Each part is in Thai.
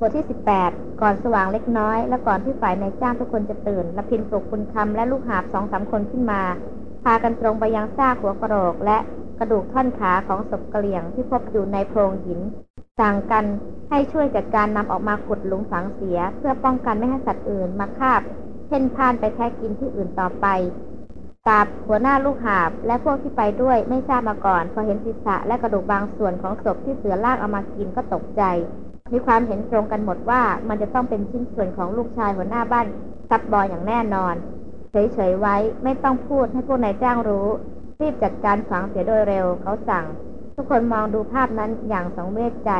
บทที่ 18 ก่อนสว่างเล็กน้อย และก่อนที่ฝ่ายนายจ้างทุกคนจะตื่นละพินปลุกคุณคำและลูกหาบสองสามคนขึ้นมา พากันตรงไปยังซากหัวกระโหลก และกระดูกท่อนขาของศพกระเหลี่ยงที่พบอยู่ในโพรงหิน สั่งกันให้ช่วยจัดการนำออกมาขุดหลุมฝังเสีย เพื่อป้องกันไม่ให้สัตว์อื่นมาคาบเพ่นพานไปแทะกินที่อื่นต่อไปกาบหัวหน้าลูกหาบ และพวกที่ไปด้วยไม่ทราบมาก่อน พอเห็นศีรษะและกระดูกบางส่วนของศพที่เสือลากเอามากินก็ตกใจ มีความเห็นตรงกันหมดว่ามันจะต้องเป็นชิ้นส่วนของลูกชายหัวหน้าบ้านซับบอยอย่างแน่นอน เฉยๆไว้ไม่ต้องพูดให้พวกนายจ้างรู้ รีบจัดการฝังเสียโดยเร็วเขาสั่ง ทุกคนมองดูภาพนั้นอย่างสองเวชใจ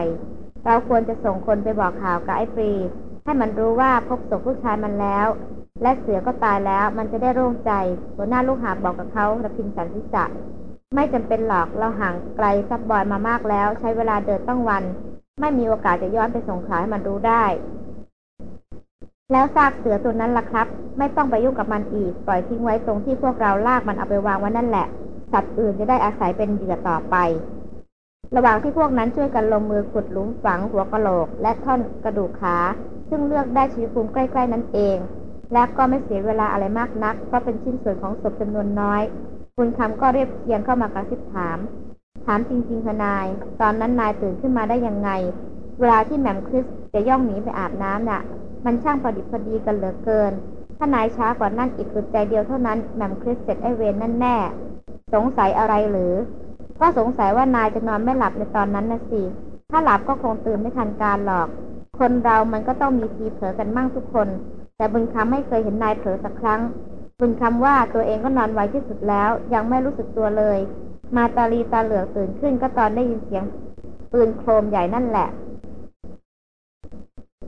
เราควรจะส่งคนไปบอกข่าวกับไอ้ฟรีให้มันรู้ว่าพบศพลูกชายมันแล้ว และเสือก็ตายแล้วมันจะได้โล่งใจ หัวหน้าลูกหาบบอกกับเขาระพินสันทิษะไม่จำเป็นหรอกเราห่างไกลซับบอยมามากแล้ว ใช้เวลาเดินตั้งวัน ไม่มีโอกาสจะย้อนไปส่งขายให้มันรู้ได้ แล้วซากเสือตัวนั้นล่ะครับ ไม่ต้องไปยุ่งกับมันอีก ปล่อยทิ้งไว้ตรงที่พวกเราลากมันเอาไปวางไว้นั่นแหละ สัตว์อื่นจะได้อาศัยเป็นเหยื่อต่อไประหว่างที่พวกนั้นช่วยกันลงมือขุดหลุมฝังหัวกะโหลก และท่อนกระดูกขา ซึ่งเลือกได้ชีวิตภูมิใกล้ ๆ นั่นเอง และก็ไม่เสียเวลาอะไรมากนัก เพราะเป็นชิ้นส่วนของศพจำนวนน้อย คุณคำก็เรียบเคียงเข้ามากระซิบถาม ถามจริงๆค่ะนาย ตอนนั้นนายตื่นขึ้นมาได้ยังไง เวลาที่แหม่มคริสจะย่องหนีไปอาบน้ำน่ะ มันช่างพอดิบพอดีกันเหลือเกิน ถ้านายช้ากว่านั้นอีกอึดใจเดียวเท่านั้นแหม่มคริสเสร็จไอเวนนั่นแน่ สงสัยอะไรหรือ ก็สงสัยว่านายจะนอนไม่หลับในตอนนั้นนะสิ ถ้าหลับก็คงตื่นไม่ทันการหรอก คนเรามันก็ต้องมีทีเผลอกันมั่งทุกคน แต่บุญคำไม่เคยเห็นนายเผลอสักครั้งบุญคำว่าตัวเองก็นอนไวที่สุดแล้ว ยังไม่รู้สึกตัวเลย มาตาลีตาเหลือกตื่นขึ้นก็ตอนได้ยินเสียงปืนโครมใหญ่นั่นแหละ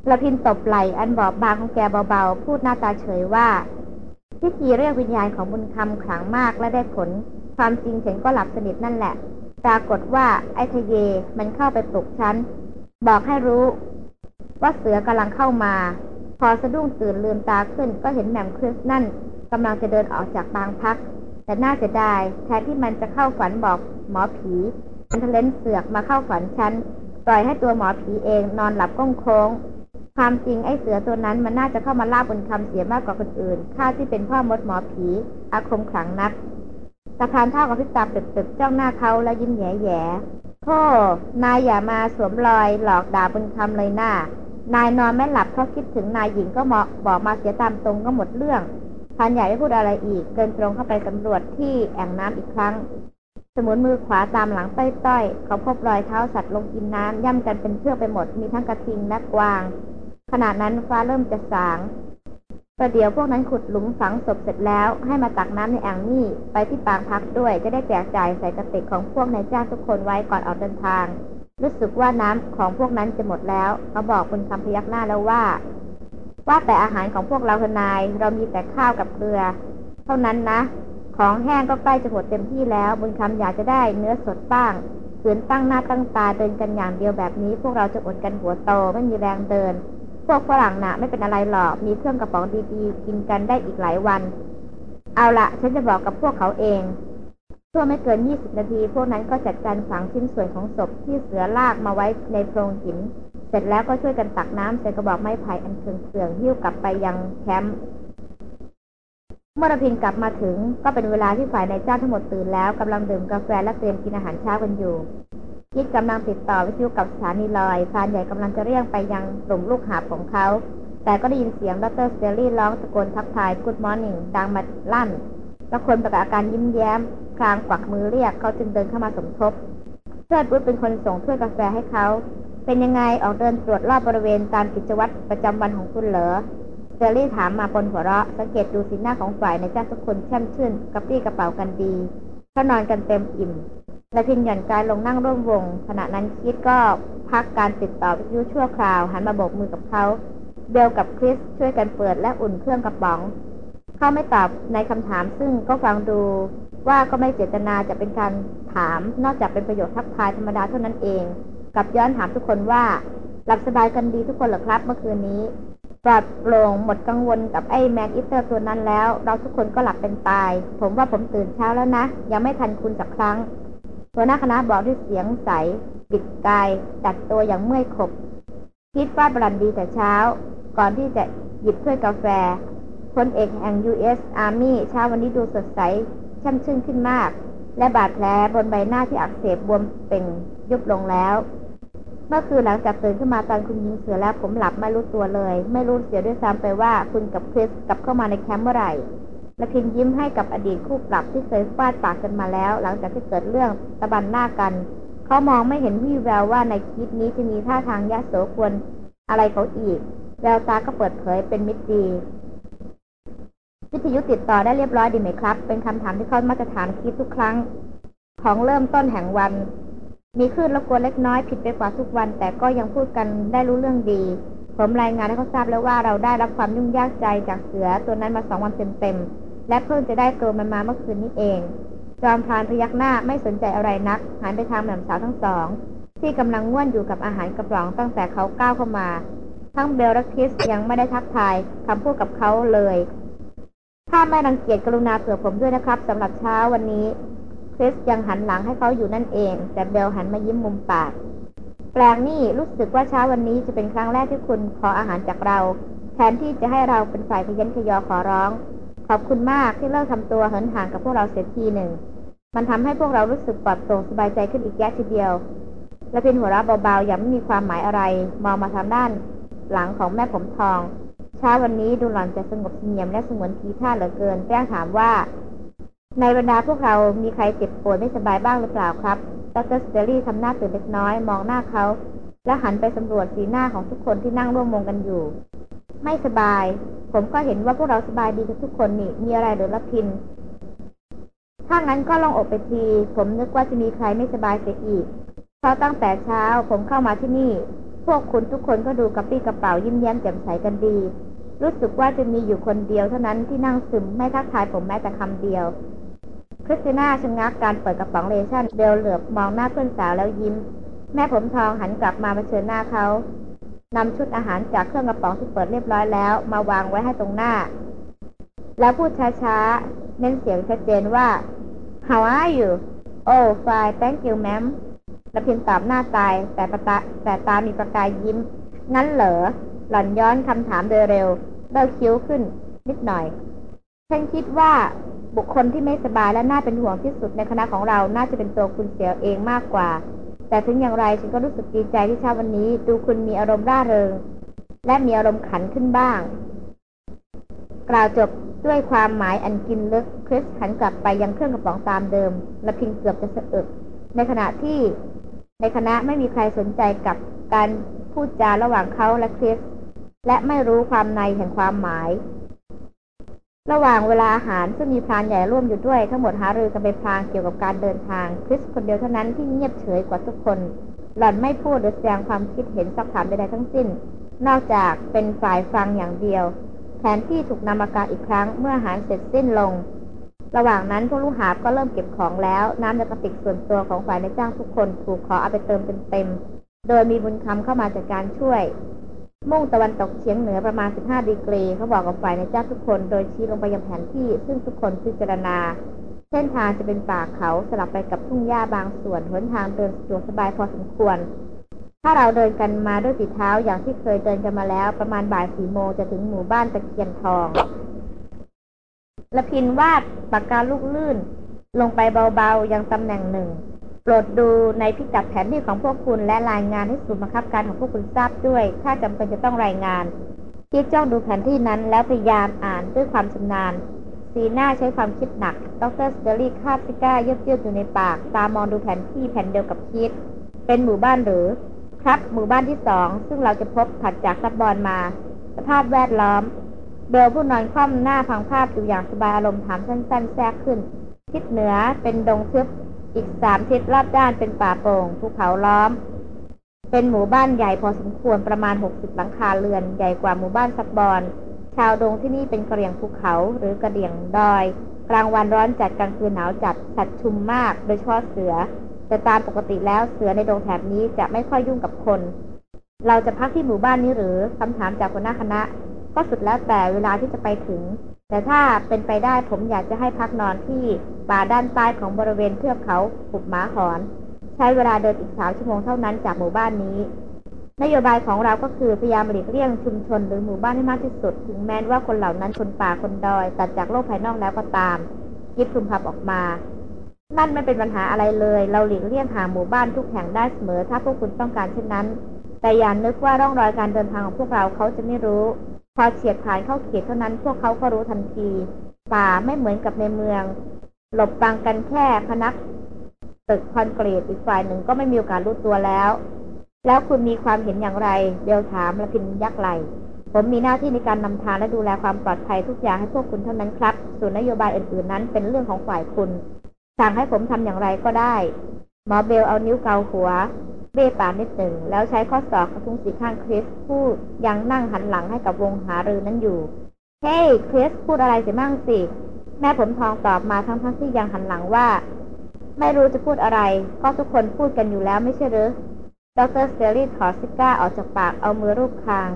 ละพินตบไหลอันบอบบางของแกเบาๆ พูดหน้าตาเฉยว่าพิธีเรียกวิญญาณของบุญคำขลังมากและได้ผล ความจริงฉันก็หลับสนิทนั่นแหละ ปรากฏว่าไอ้ทะเยมันเข้าไปปลุกฉัน บอกให้รู้ ว่าเสือกำลังเข้ามา พอสะดุ้งตื่นลืมตาขึ้นก็เห็นแหม่มคริสนั่นกำลังจะเดินออกจากบางพัก แต่น่าเสียดายแทนที่มันจะเข้าฝันบอกหมอผี มันทะเลนเสือกมาเข้าฝันฉัน ปล่อยให้ตัวหมอผีเองนอนหลับก้งโค้ง ความจริงไอ้เสือตัวนั้นมันน่าจะเข้ามาล่าบนคำเสียมากกว่าคนอื่น ข้าที่เป็นพ่อมดหมอผี อาคมขลังนักตะพานเท่ากับพิตาตึกๆจ้องหน้าเขาแล้วยิ้มแย่แย่โธ่นายอย่ามาสวมรอยหลอกด่าบนคำเลยหน้า นายนอนไม่หลับเพราะคิดถึงนายหญิงก็เหมาะบอกมาเสียตามตรงก็หมดเรื่อง พานใหญ่ไม่พูดอะไรอีก เดินตรงเข้าไปสำรวจที่แอ่งน้ำอีกครั้ง สมุนมือขวาตามหลังต้อยๆ เขาพบรอยเท้าสัตว์ลงกินน้ำย่ำกันเป็นเชือกไปหมด มีทั้งกระทิงและกวาง ขณะนั้นฟ้าเริ่มจะสางประเดี๋ยวพวกนั้นขุดหลุมฝังศพเสร็จแล้ว ให้มาตักน้ำในอ่างนี่ไปที่ปางพักด้วย จะได้แจกจ่ายใส่กระติกของพวกนายจ้างทุกคนไว้ก่อนออกเดินทาง รู้สึกว่าน้ำของพวกนั้นจะหมดแล้ว เขาบอกบนคำพยักหน้าแล้วว่า ว่าแต่อาหารของพวกเราทนาย เรามีแต่ข้าวกับเกลือ เท่านั้นนะ ของแห้งก็ใกล้จะหมดเต็มที่แล้ว บุญคำอยากจะได้เนื้อสดบ้างขืนตั้งหน้าตั้งตาเดินกันอย่างเดียวแบบนี้ พวกเราจะอดกันหัวโตไม่มีแรงเดิน พวกฝรั่งน่ะไม่เป็นอะไรหรอก มีเครื่องกระป๋องดีๆ กินกันได้อีกหลายวัน เอาละฉันจะบอกกับพวกเขาเองชั่วไม่เกิน 20 นาที พวกนั้นก็จัดการฝังชิ้นส่วนของศพที่เสือลากมาไว้ในโพรงหิน เสร็จแล้วก็ช่วยกันตักน้ำใส่กระบอกไม้ไผ่อันเขื่องๆหิ้วกลับไปยังแคมป์เมื่อรพินทร์กลับมาถึงก็เป็นเวลาที่ฝ่ายนายจ้างทั้งหมดตื่นแล้วกำลังดื่มกาแฟและเตรียมกินอาหารเช้ากันอยู่คีธกำลังติดต่อวิทยุกับสถานีลอยพรานใหญ่กำลังจะเรียกไปยังกลุ่มลูกหาบของเขา แต่ก็ได้ยินเสียงดร.สแตนลีย์ร้องตะโกนทักทาย Good Morning ดังมาลั่นแล้วคนประกาศอาการยิ้มแย้มคลางกวักมือเรียกเขาจึงเดินเข้ามาสมทบเชิดบุตรเป็นคนส่งถ้วยกาแฟให้เขา เป็นยังไงออกเดินตรวจรอบบริเวณตามกิจวัตรประจำวันของคุณเหรอเซอรี่ถามมาปนหัวเราะ สังเกตดูสีหน้าของฝ่ายในจ้างทุกคนแช่มชื่นกระปรี้กระเป๋ากันดีเขานอนกันเต็มอิ่มและพินหย่อนกายลงนั่งร่วมวง ขณะนั้นคิดก็พักการติดต่อวิทยุชั่วคราว หันมาโบกมือกับเขาเบลกับคริสช่วยกันเปิดและอุ่นเครื่องกระป๋อง เขาไม่ตอบในคำถามซึ่งก็ฟังดูว่าก็ไม่เจตนาจะเป็นการถาม นอกจากเป็นประโยชน์ทักทายธรรมดาเท่านั้นเอง กลับย้อนถามทุกคนว่า หลับสบายกันดีทุกคนหรอครับเมื่อคืนนี้ ปลอดโปร่งหมดกังวลกับไอ้ man-eater ตัวนั้นแล้ว เราทุกคนก็หลับเป็นตาย ผมว่าผมตื่นเช้าแล้วนะ ยังไม่ทันคุณสักครั้ง หัวหน้าคณะบอกด้วยเสียงใสปิดกายดัดตัวอย่างเมื่อยขบ คิดว่าบรันดีแต่เช้า ก่อนที่จะหยิบถ้วยกาแฟพลเอกแห่ง U.S. Army เช้าวันนี้ดูสดใสช่ำชื่นขึ้นมาก และบาดแผลบนใบหน้าที่อักเสบบวมเป่งยุบลงแล้ว เมื่อคืนหลังจากตื่นขึ้นมาตอนคุณยิงเสือแล้วผมหลับไม่รู้ตัวเลย ไม่รู้เสียด้วยซ้ำไปว่าคุณกับคริสกลับเข้ามาในแคมป์เมื่อไหร่และพินยิ้มให้กับอดีตคู่ปรับที่เคยฟาดปากกันมาแล้ว หลังจากที่เกิดเรื่องตะบันหน้ากัน เขามองไม่เห็นวี่แววว่าในคลิปนี้จะมีท่าทางยะโสควรอะไรเขาอีก แววตาก็เปิดเผยเป็นมิตรดีวิทยุติดต่อได้เรียบร้อยดีไหมครับ เป็นคำถามที่เขามาตรฐานคิดทุกครั้ง ของเริ่มต้นแห่งวัน มีคลื่นรบกวนเล็กน้อยผิดไปกว่าทุกวัน แต่ก็ยังพูดกันได้รู้เรื่องดี ผมรายงานให้เขาทราบแล้วว่าเราได้รับความยุ่งยากใจจากเสือตัวนั้นมาสองวันเต็มๆ และเพิ่งจะได้ตัวมันมาเมื่อคืนนี้เอง จอมพานพยักหน้าไม่สนใจอะไรนัก หันไปทางแหม่มสาวทั้งสอง ที่กำลังง่วนอยู่กับอาหารกระป๋องตั้งแต่เขาก้าวเข้ามา ทั้งเบลและคริสยังไม่ได้ทักทายคำพูดกับเขาเลย ถ้าไม่รังเกียจกรุณาเผื่อผมด้วยนะครับสำหรับเช้าวันนี้ คริสยังหันหลังให้เขาอยู่นั่นเอง แต่เบลหันมายิ้มมุมปาก แปลงนี่รู้สึกว่าเช้าวันนี้จะเป็นครั้งแรกที่คุณขออาหารจากเรา แทนที่จะให้เราเป็นฝ่ายขยันขยอขอร้อง ขอบคุณมากที่เลิกทำตัวเหินห่างกับพวกเราเสียทีหนึ่ง มันทำให้พวกเรารู้สึกปลอดโปร่งสบายใจขึ้นอีกแยะทีเดียว และเป็นหัวเราะเบาๆอย่างไม่มีความหมายอะไร มองมาทางด้านหลังของแม่ผมทองเช้าวันนี้ดูหล่อนจะสงบเงียมและสงวนทีท่าเหลือเกินแจ้งถามว่า ในบรรดาพวกเรามีใครเจ็บป่วยไม่สบายบ้างหรือเปล่าครับ ดรสเตอรี่ทำหน้าตื่นเล็กน้อยมองหน้าเขา และหันไปสำรวจสีหน้าของทุกคนที่นั่งร่วมวงกันอยู่ ไม่สบาย ผมก็เห็นว่าพวกเราสบายดีกันทุกคนนี่ มีอะไรหรือละพิน ถ้างั้นก็ลองอกไปที ผมนึกว่าจะมีใครไม่สบายเสียอีก เพราะตั้งแต่เช้าผมเข้ามาที่นี่ พวกคุณทุกคนก็ดูกระปี้กระเป๋ายิ้มแย้มแจ่มใสกันดี รู้สึกว่าจะมีอยู่คนเดียวเท่านั้นที่นั่งซึมไม่ทักทายผมแม้แต่คำเดียว คริสติน่าชะงักการเปิดกระป๋องเลชั่นเบลเหลือบมองหน้าเพื่อนสาวแล้วยิ้ม แม่ผมทองหันกลับมาเผชิญหน้าเขานำชุดอาหารจากเครื่องกระป๋องที่เปิดเรียบร้อยแล้ว มาวางไว้ให้ตรงหน้า แล้วพูดช้าๆ เน้นเสียงชัดเจนว่า How are you Oh fine thank you ma'am ละพินตอบหน้าตายแต่ประตาแต่ตามีประกายยิ้ม งั้นเหรอ หล่อนย้อนคำถามโดยเร็วเลิกคิ้วขึ้น นิดหน่อย ฉันคิดว่าบุคคลที่ไม่สบายและน่าเป็นห่วงที่สุดในคณะของเรา น่าจะเป็นตัวคุณเสียวเองมากกว่า แต่ถึงอย่างไรฉันก็รู้สึกดีใจที่เช้าวันนี้ ดูคุณมีอารมณ์ร่าเริง และมีอารมณ์ขันขึ้นบ้าง กล่าวจบด้วยความหมายอันกินลึกคริสหันกลับไปยังเครื่องกระป๋องตามเดิม และพิงเกือบจะสะอึก ในขณะที่ในคณะไม่มีใครสนใจกับการพูดจาระหว่างเขาและคริสและไม่รู้ความในแห่งความหมาย ระหว่างเวลาอาหารซึ่งมีพรานใหญ่ร่วมอยู่ด้วย ทั้งหมดหารือกันไปพลางเกี่ยวกับการเดินทางคริสคนเดียวเท่านั้นที่เงียบเฉยกว่าทุกคน หล่อนไม่พูดหรือแสดงความคิดเห็นสักถามใดๆทั้งสิ้น นอกจากเป็นฝ่ายฟังอย่างเดียว แผนที่ถูกนำมากางอีกครั้งเมื่ออาหารเสร็จสิ้นลง ระหว่างนั้นพวกลูกหาบก็เริ่มเก็บของแล้ว น้ำในกระติกส่วนตัวของฝ่ายในจ้างทุกคน ถูกขอเอาไปเติมเต็มๆโดยมีบุญคำเข้ามาจากการช่วย มุ่งตะวันตกเฉียงเหนือประมาณ 15ดีกรีเขาบอกกับฝ่ายในจ้าทุกคนโดยชี้ลงไปยังแผนที่ ซึ่งทุกคนพิจารณา เส้นทางจะเป็นป่าเขาสลับไปกับทุ่งหญ้าบางส่วนหนทางเดินสะดวกสบายพอสมควร ถ้าเราเดินกันมาด้วยฝีเท้าอย่างที่เคยเดินกันมาแล้ว ประมาณบ่ายสี่โมงจะถึงหมู่บ้านตะเคียนทองละพินวาดปากกาลูกลื่น ลงไปเบาๆยังตำแหน่งหนึ่ง รดดูในพิกัดแผนที่ของพวกคุณและรายงานให้ศูนย์บังคับการของพวกคุณทราบด้วย ถ้าจำเป็นจะต้องรายงานคิดจ้องดูแผนที่นั้นแล้วพยายามอ่านด้วยความชำนาญ สีหน้าใช้ความคิดหนัก ดร.สแตนลีย์คาบซิการ์เยือกๆอยู่ในปาก ตามองดูแผนที่แผ่นเดียวกับคีธ เป็นหมู่บ้านหรือ ครับหมู่บ้านที่สองซึ่งเราจะพบถัดจากซับบอนมา สภาพแวดล้อม เบลผู้นอนคว่ำหน้าพังพาบอยู่อย่างสบายอารมณ์ถามสั้นๆ แทรกขึ้นทิศเหนือเป็นดงทึบ อีกสามทิศรอบด้านเป็นป่าโปร่งภูเขาล้อม เป็นหมู่บ้านใหญ่พอสมควรประมาณ 60 หลังคาเรือน ใหญ่กว่าหมู่บ้านซับบอน ชาวดงที่นี่เป็นกระเดี่ยงภูเขาหรือกระเดี่ยงดอย กลางวันร้อนจัดกลางคืนหนาวจัดสัตว์ชุมมาก โดยเฉพาะเสือ แต่ตามปกติแล้วเสือในดงแถบนี้จะไม่ค่อยยุ่งกับคน เราจะพักที่หมู่บ้านนี้หรือคำถามจากหัวหน้าคณะ ก็สุดแล้วแต่เวลาที่จะไปถึง แต่ถ้าเป็นไปได้ผมอยากจะให้พักนอนที่ป่าด้านใต้ของบริเวณเทือกเขาปุบหมาหอน ใช้เวลาเดินอีกสามชั่วโมงเท่านั้นจากหมู่บ้านนี้ นโยบายของเราก็คือพยายามหลีกเลี่ยงชุมชนหรือหมู่บ้านให้มากที่สุด ถึงแม้ว่าคนเหล่านั้นคนป่าคนดอย ตัดจากโลกภายนอกแล้วก็ตามยิบพึมพำออกมา นั่นไม่เป็นปัญหาอะไรเลย เราหลีกเลี่ยงหาหมู่บ้านทุกแห่งได้เสมอ ถ้าพวกคุณต้องการเช่นนั้น แต่อย่านึกว่าร่องรอยการเดินทางของพวกเราเขาจะไม่รู้ พอเฉียดผ่านเข้าเขตเท่านั้น พวกเขาก็รู้ทันที ป่าไม่เหมือนกับในเมือง หลบบังกันแค่พนักตึกคอนกรีตอีกฝ่ายหนึ่งก็ไม่มีโอกาสรู้ตัวแล้ว แล้วคุณมีความเห็นอย่างไรเบลถามละพินยักไหลผมมีหน้าที่ในการนำทางและดูแลความปลอดภัยทุกอย่างให้พวกคุณเท่านั้นครับ ส่วนนโยบายอื่นๆนั้นเป็นเรื่องของฝ่ายคุณสั่งให้ผมทำอย่างไรก็ได้ หมอเบลเอานิ้วเกาหัว เบ้ปากนิดหนึ่ง แล้วใช้ข้อศอกกระทุ้งสีข้างคริสผู้ยังนั่งหันหลังให้กับวงหารือนั้นอยู่ เฮ้ยคริสพูดอะไรเสียมั่งสิ แม่ผมทองตอบมาทั้งทั้งที่ยังหันหลังว่า ไม่รู้จะพูดอะไร ก็ทุกคนพูดกันอยู่แล้วไม่ใช่หรือดรสเตอรี่ถอดซิก้าออกจากปากเอามือรูปคาง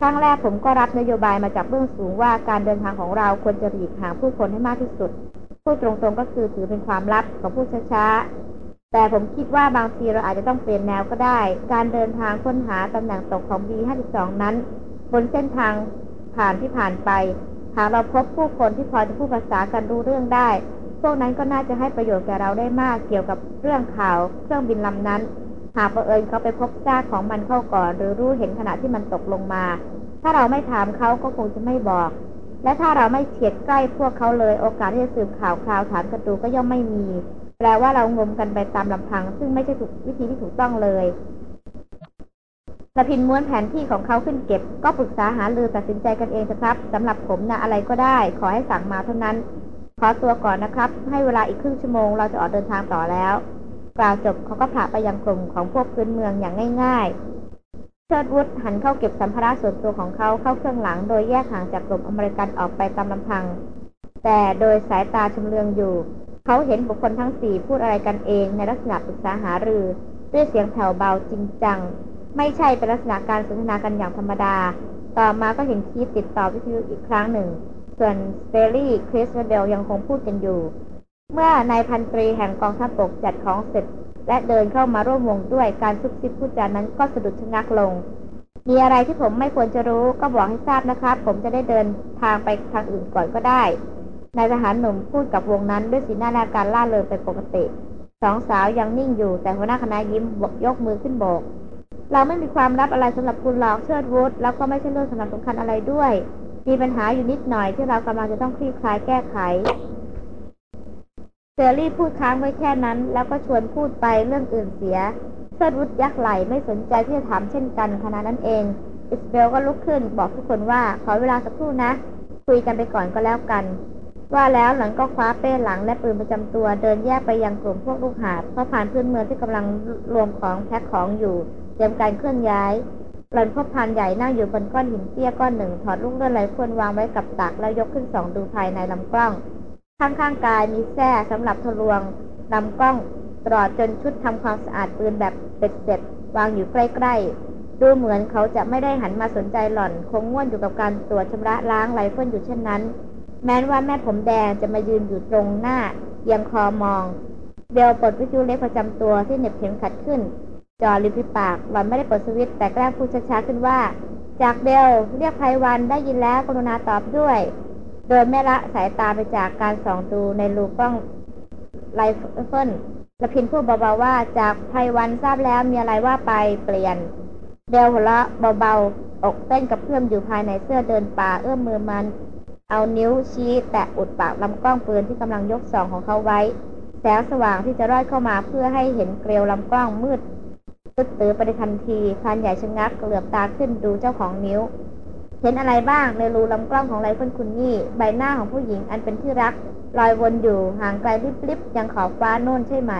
ครั้งแรกผมก็รับนโยบายมาจากเบื้องสูงว่าการเดินทางของเราควรจะหลีกห่างผู้คนให้มากที่สุด พูดตรงๆก็คือถือเป็นความลับของผู้ช้า แต่ผมคิดว่าบางทีเราอาจจะต้องเปลี่ยนแนวก็ได้ การเดินทางค้นหาตำแหน่งตกของ B52 นั้น บนเส้นทางผ่านที่ผ่านไป หากเราพบผู้คนที่พอจะพูดภาษากันรู้เรื่องได้ พวกนั้นก็น่าจะให้ประโยชน์แก่เราได้มากเกี่ยวกับเรื่องข่าวเครื่องบินลำนั้น หากประเอิญเขาไปพบซากของมันเข้าก่อน หรือรู้เห็นขณะที่มันตกลงมา ถ้าเราไม่ถามเขาก็คงจะไม่บอก และถ้าเราไม่เฉียดใกล้พวกเขาเลยโอกาสที่จะสืบข่าวคราวถามกระตูก็ย่อมไม่มี แปลว่าเรางมกันไปตามลำพัง ซึ่งไม่ใช่ถูกวิธีที่ถูกต้องเลยสพินม้วนแผนที่ของเขาขึ้นเก็บ ก็ปรึกษาหารือตัดสินใจกันเองนะครับสำหรับผมนะอะไรก็ได้ ขอให้สั่งมาเท่านั้น ขอตัวก่อนนะครับ ให้เวลาอีกครึ่งชั่วโมงเราจะออกเดินทางต่อแล้ว กล่าวจบเขาก็ผ่าไปยังกลุ่มของพวกพื้นเมืองอย่างง่ายๆ เชิดวุฒหันเข้าเก็บสัมภาระส่วนตัวของเขาเข้าเครื่องหลัง โดยแยกห่างจากกลุ่มอเมริกันออกไปตามลำพัง แต่โดยสายตาชำเลืองอยู่ เขาเห็นบุคคลทั้งสี่พูดอะไรกันเองในลักษณะปรึกษาหารือ ด้วยเสียงแผ่วเบาจริงจัง ไม่ใช่เป็นลักษณะการสนทนากันอย่างธรรมดา ต่อมาก็เห็นคีตติดต่อวิทยุอีกครั้งหนึ่ง ส่วนสเตอรี่คริสเบลยังคงพูดกันอยู่ เมื่อนายพันตรีแห่งกองทัพบกจัดของเสร็จ และเดินเข้ามาร่วมวงด้วยการซุบซิบพูดจานั้นก็สะดุดชะงักลง มีอะไรที่ผมไม่ควรจะรู้ก็บอกให้ทราบนะครับ ผมจะได้เดินทางไปทางอื่นก่อนก็ได้ นายทหารหนุ่มพูดกับวงนั้นด้วยสีหน้าและการล่าเริงเป็นปกติสองสาวยังนิ่งอยู่แต่หัวหน้าคณะยิ้มยกมือขึ้นโบกเราไม่มีความลับอะไรสำหรับคุณหรอกเชิดวุฒิแล้วก็ไม่ใช่เรื่องสำคัญสำคัญอะไรด้วย มีปัญหาอยู่นิดหน่อยที่เรากำลังจะต้องคลี่คลายแก้ไขเซอรี่พูดค้างไว้แค่นั้น แล้วก็ชวนพูดไปเรื่องอื่นเสียเชิดวุฒิยักไหลไม่สนใจที่จะถามเช่นกันขณะนั้นเอง อิสเบลก็ลุกขึ้นบอกทุกคนว่าขอเวลาสักครู่นะ คุยกันไปก่อนก็แล้วกัน ว่าแล้วหล่อนก็คว้าเป้หลังและปืนประจำตัว เดินแยกไปยังกลุ่มพวกลูกหาบเพราะผ่านพื้นเมืองที่กำลังรวมของแพ็คของอยู่เตรียมการเคลื่อนย้ายหล่อนพบพรานใหญ่นั่งอยู่บนก้อนหินเตี้ยก้อนหนึ่ง ถอดลูกเลื่อนไรเฟิลวางไว้กับตักแล้วยกขึ้นส่องดูภายในลำกล้อง ข้างๆกายมีแส้สำหรับทะลวงลำกล้องตลอดจนชุดทำความสะอาดปืนแบบเบ็ดเสร็จวางอยู่ใกล้ๆ ดูเหมือนเขาจะไม่ได้หันมาสนใจหล่อน คงง่วนอยู่กับการตรวจชำระล้างไรเฟิลอยู่เช่นนั้น แม้ว่าแม่ผมแดงจะมายืนอยู่ตรงหน้าเอียงคอมอง เบลปลดวิทยุเล็กประจำตัวที่เหน็บเข็มขัดขึ้น จ่อริมฝีปากหล่อนไม่ได้เปิดสวิตช์แต่แกล้งพูดช้าๆขึ้นว่า จากเบลเรียกไพรวัลย์ได้ยินแล้วกรุณาตอบด้วย โดยไม่ละสายตาไปจากการส่องดูในรูกล้องไรเฟิลรพินทร์พูดเบาๆว่าจากไพรวัลย์ทราบแล้วมีอะไรว่าไปเปลี่ยนเบลหัวเราะเบาๆอกเต้นกับเพื่อมอยู่ภายในเสื้อเดินป่าเอื้อมมือมัน เอานิ้วชี้แตะอุดปากลำกล้องปืนที่กำลังยกสองของเขาไว้ แสงสว่างที่จะรอดเข้ามาเพื่อให้เห็นเกลียวลำกล้องมืดตึ๊ดตื้อไปในทันทีพานใหญ่ชะงักเหลือบตาขึ้นดูเจ้าของนิ้ว เห็นอะไรบ้างในรูลำกล้องของไรเฟิลคุณนี่ ใบหน้าของผู้หญิงอันเป็นที่รัก ลอยวนอยู่ห่างไกลลิบๆยังขอบฟ้าโน่นใช่ไหม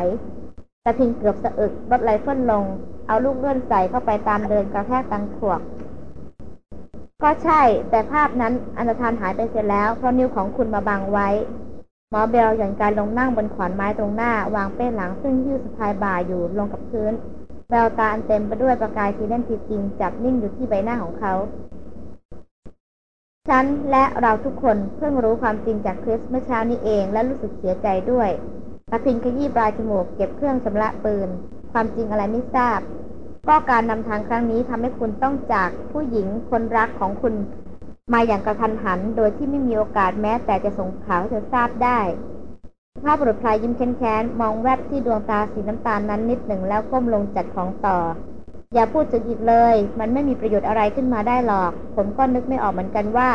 รพินทร์เกือบสะอึกลดไรเฟิลลง เอาลูกเลื่อนใส่เข้าไปตามเดินกระแทกดังขวก ก็ใช่ แต่ภาพนั้นอันตรธานหายไปเสียแล้ว เพราะนิ้วของคุณมาบังไว้ หมอเบลหย่อนกายลงนั่งบนขอนไม้ตรงหน้า วางเป้หลังซึ่งยืดสะพายบ่าอยู่ลงกับพื้น แววตาอันเต็มไปด้วยประกายทีเล่นทีจริงจับนิ่งอยู่ที่ใบหน้าของเขาฉันและเราทุกคนเพิ่งรู้ความจริงจากคริสเมื่อเช้านี้เองและรู้สึกเสียใจด้วยตาพินขยี้ปลายจมูกเก็บเครื่องชำระปืน ความจริงอะไรไม่ทราบ ก็การนำทางครั้งนี้ทำให้คุณต้องจากผู้หญิงคนรักของคุณมาอย่างกระทันหัน โดยที่ไม่มีโอกาสแม้แต่จะส่งข่าวให้เธอทราบได้ภาพบุรุษพลายยิ้มแค้นๆมองแวบที่ดวงตาสีน้ำตาลนั้นนิดหนึ่งแล้วก้มลงจัดของต่อ อย่าพูดถึงอีกเลย มันไม่มีประโยชน์อะไรขึ้นมาได้หรอก ผมก็นึกไม่ออกเหมือนกันว่า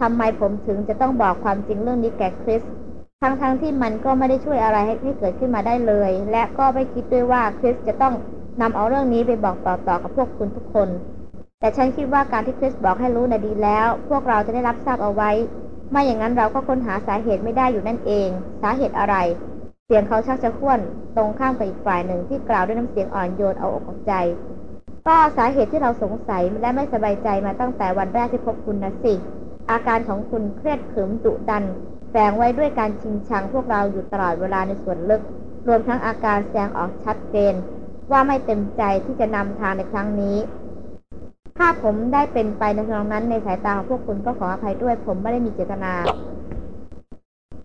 ทำไมผมถึงจะต้องบอกความจริงเรื่องนี้แก่คริสทั้งๆทที่มันก็ไม่ได้ช่วยอะไรให้ให้เกิดขึ้นมาได้เลย และก็ไม่คิดด้วยว่าคริสจะต้อง นำเอาเรื่องนี้ไปบอกต่อๆกับพวกคุณทุกคน แต่ฉันคิดว่าการที่คริสบอกให้รู้นะดีแล้ว พวกเราจะได้รับทราบเอาไว้ ไม่อย่างนั้นเราก็ค้นหาสาเหตุไม่ได้อยู่นั่นเอง สาเหตุอะไร เสียงเขาชักจะข้วน ตรงข้ามกับอีกฝ่ายหนึ่งที่กล่าวด้วยน้ำเสียงอ่อนโยนเอาอกออกใจ ก็สาเหตุที่เราสงสัยและไม่สบายใจมาตั้งแต่วันแรกที่พบคุณนะสิ อาการของคุณเครียดขึมดุดันแฝงไว้ด้วยการชิงชังพวกเราอยู่ตลอดเวลาในส่วนลึก รวมทั้งอาการแสดงออกชัดเจน ว่าไม่เต็มใจที่จะนำทางในครั้งนี้ ถ้าผมได้เป็นไปในทางนั้นในสายตาของพวกคุณก็ขออภัยด้วย ผมไม่ได้มีเจตนา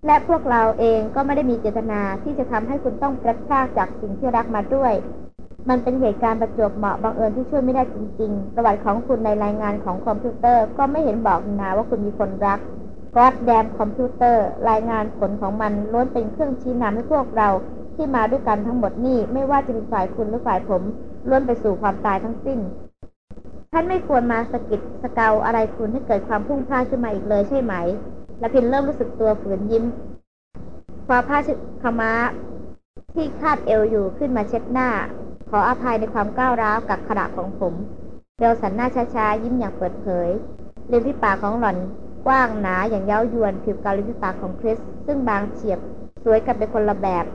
และพวกเราเองก็ไม่ได้มีเจตนาที่จะทำให้คุณต้องพลัดพรากจากสิ่งที่รักมาด้วย มันเป็นเหตุการณ์ประจวบเหมาะบังเอิญที่ช่วยไม่ได้จริง ๆ ประวัติของคุณในรายงานของคอมพิวเตอร์ ก็ไม่เห็นบอกนาว่าคุณมีคนรักก็ดแดมคอมพิวเตอร์ รายงานผลของมันล้วนเป็นเครื่องชี้นำให้พวกเรา ที่มาด้วยกันทั้งหมดนี่ไม่ว่าจะเป็นฝ่ายคุณหรือฝ่ายผมล้วนไปสู่ความตายทั้งสิ้น ท่านไม่ควรมาสะกิดสเกาอะไรคุณให้เกิดความพุ่งพลาดขึ้นมาอีกเลยใช่ไหม และพินเริ่มรู้สึกตัวฝืนยิ้มคว้าผ้าขม้าที่คาดเอวอยู่ขึ้นมาเช็ดหน้า ขออภัยในความก้าวร้าวกับขณะของผมเบลสันหน้าช้าๆยิ้มอย่างเปิดเผยริมที่ปากของหล่อนกว้างหนาอย่างเย้ายวนผิวกาลิพิปากของคริส ซึ่งบางเฉียบสวยกันเป็นคนละแบบ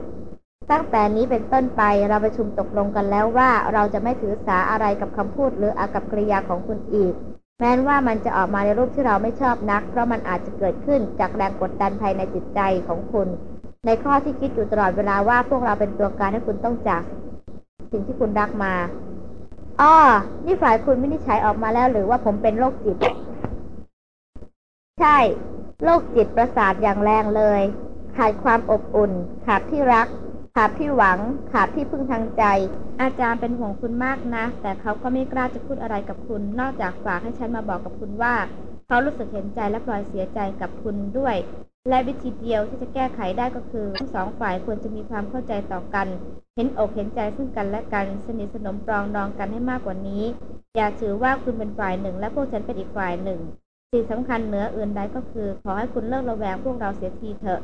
ตั้งแต่นี้เป็นต้นไปเราประชุมตกลงกันแล้วว่าเราจะไม่ถือสาอะไรกับคำพูดหรืออากับกริยาของคุณอีก แม้นว่ามันจะออกมาในรูปที่เราไม่ชอบนัก เพราะมันอาจจะเกิดขึ้นจากแรงกดดันภายในจิตใจของคุณ ในข้อที่คิดอยู่ตลอดเวลาว่าพวกเราเป็นตัวการให้คุณต้องจากสิ่งที่คุณรักมาอ้อนี่ฝ่ายคุณไม่ได้ใช้ออกมาแล้วหรือว่าผมเป็นโรคจิต ใช่ โรคจิตประสาทอย่างแรงเลย ขาดความอบอุ่น ขาดที่รัก ขาดที่หวัง ขาดที่พึ่งทางใจ อาจารย์เป็นห่วงคุณมากนะ แต่เขาก็ไม่กล้าจะพูดอะไรกับคุณ นอกจากฝากให้ฉันมาบอกกับคุณว่า เขารู้สึกเห็นใจและปล่อยเสียใจกับคุณด้วย และวิธีเดียวที่จะแก้ไขได้ก็คือทั้งสองฝ่ายควรจะมีความเข้าใจต่อกัน เห็นอกเห็นใจซึ่งกันและกัน สนิทสนมปรองดองกันให้มากกว่านี้ อย่าถือว่าคุณเป็นฝ่ายหนึ่ง และพวกฉันเป็นอีกฝ่ายหนึ่งสิ่งสำคัญเหนืออื่นใดก็คือ ขอให้คุณเลิกระแวงพวกเราเสียทีเถอะ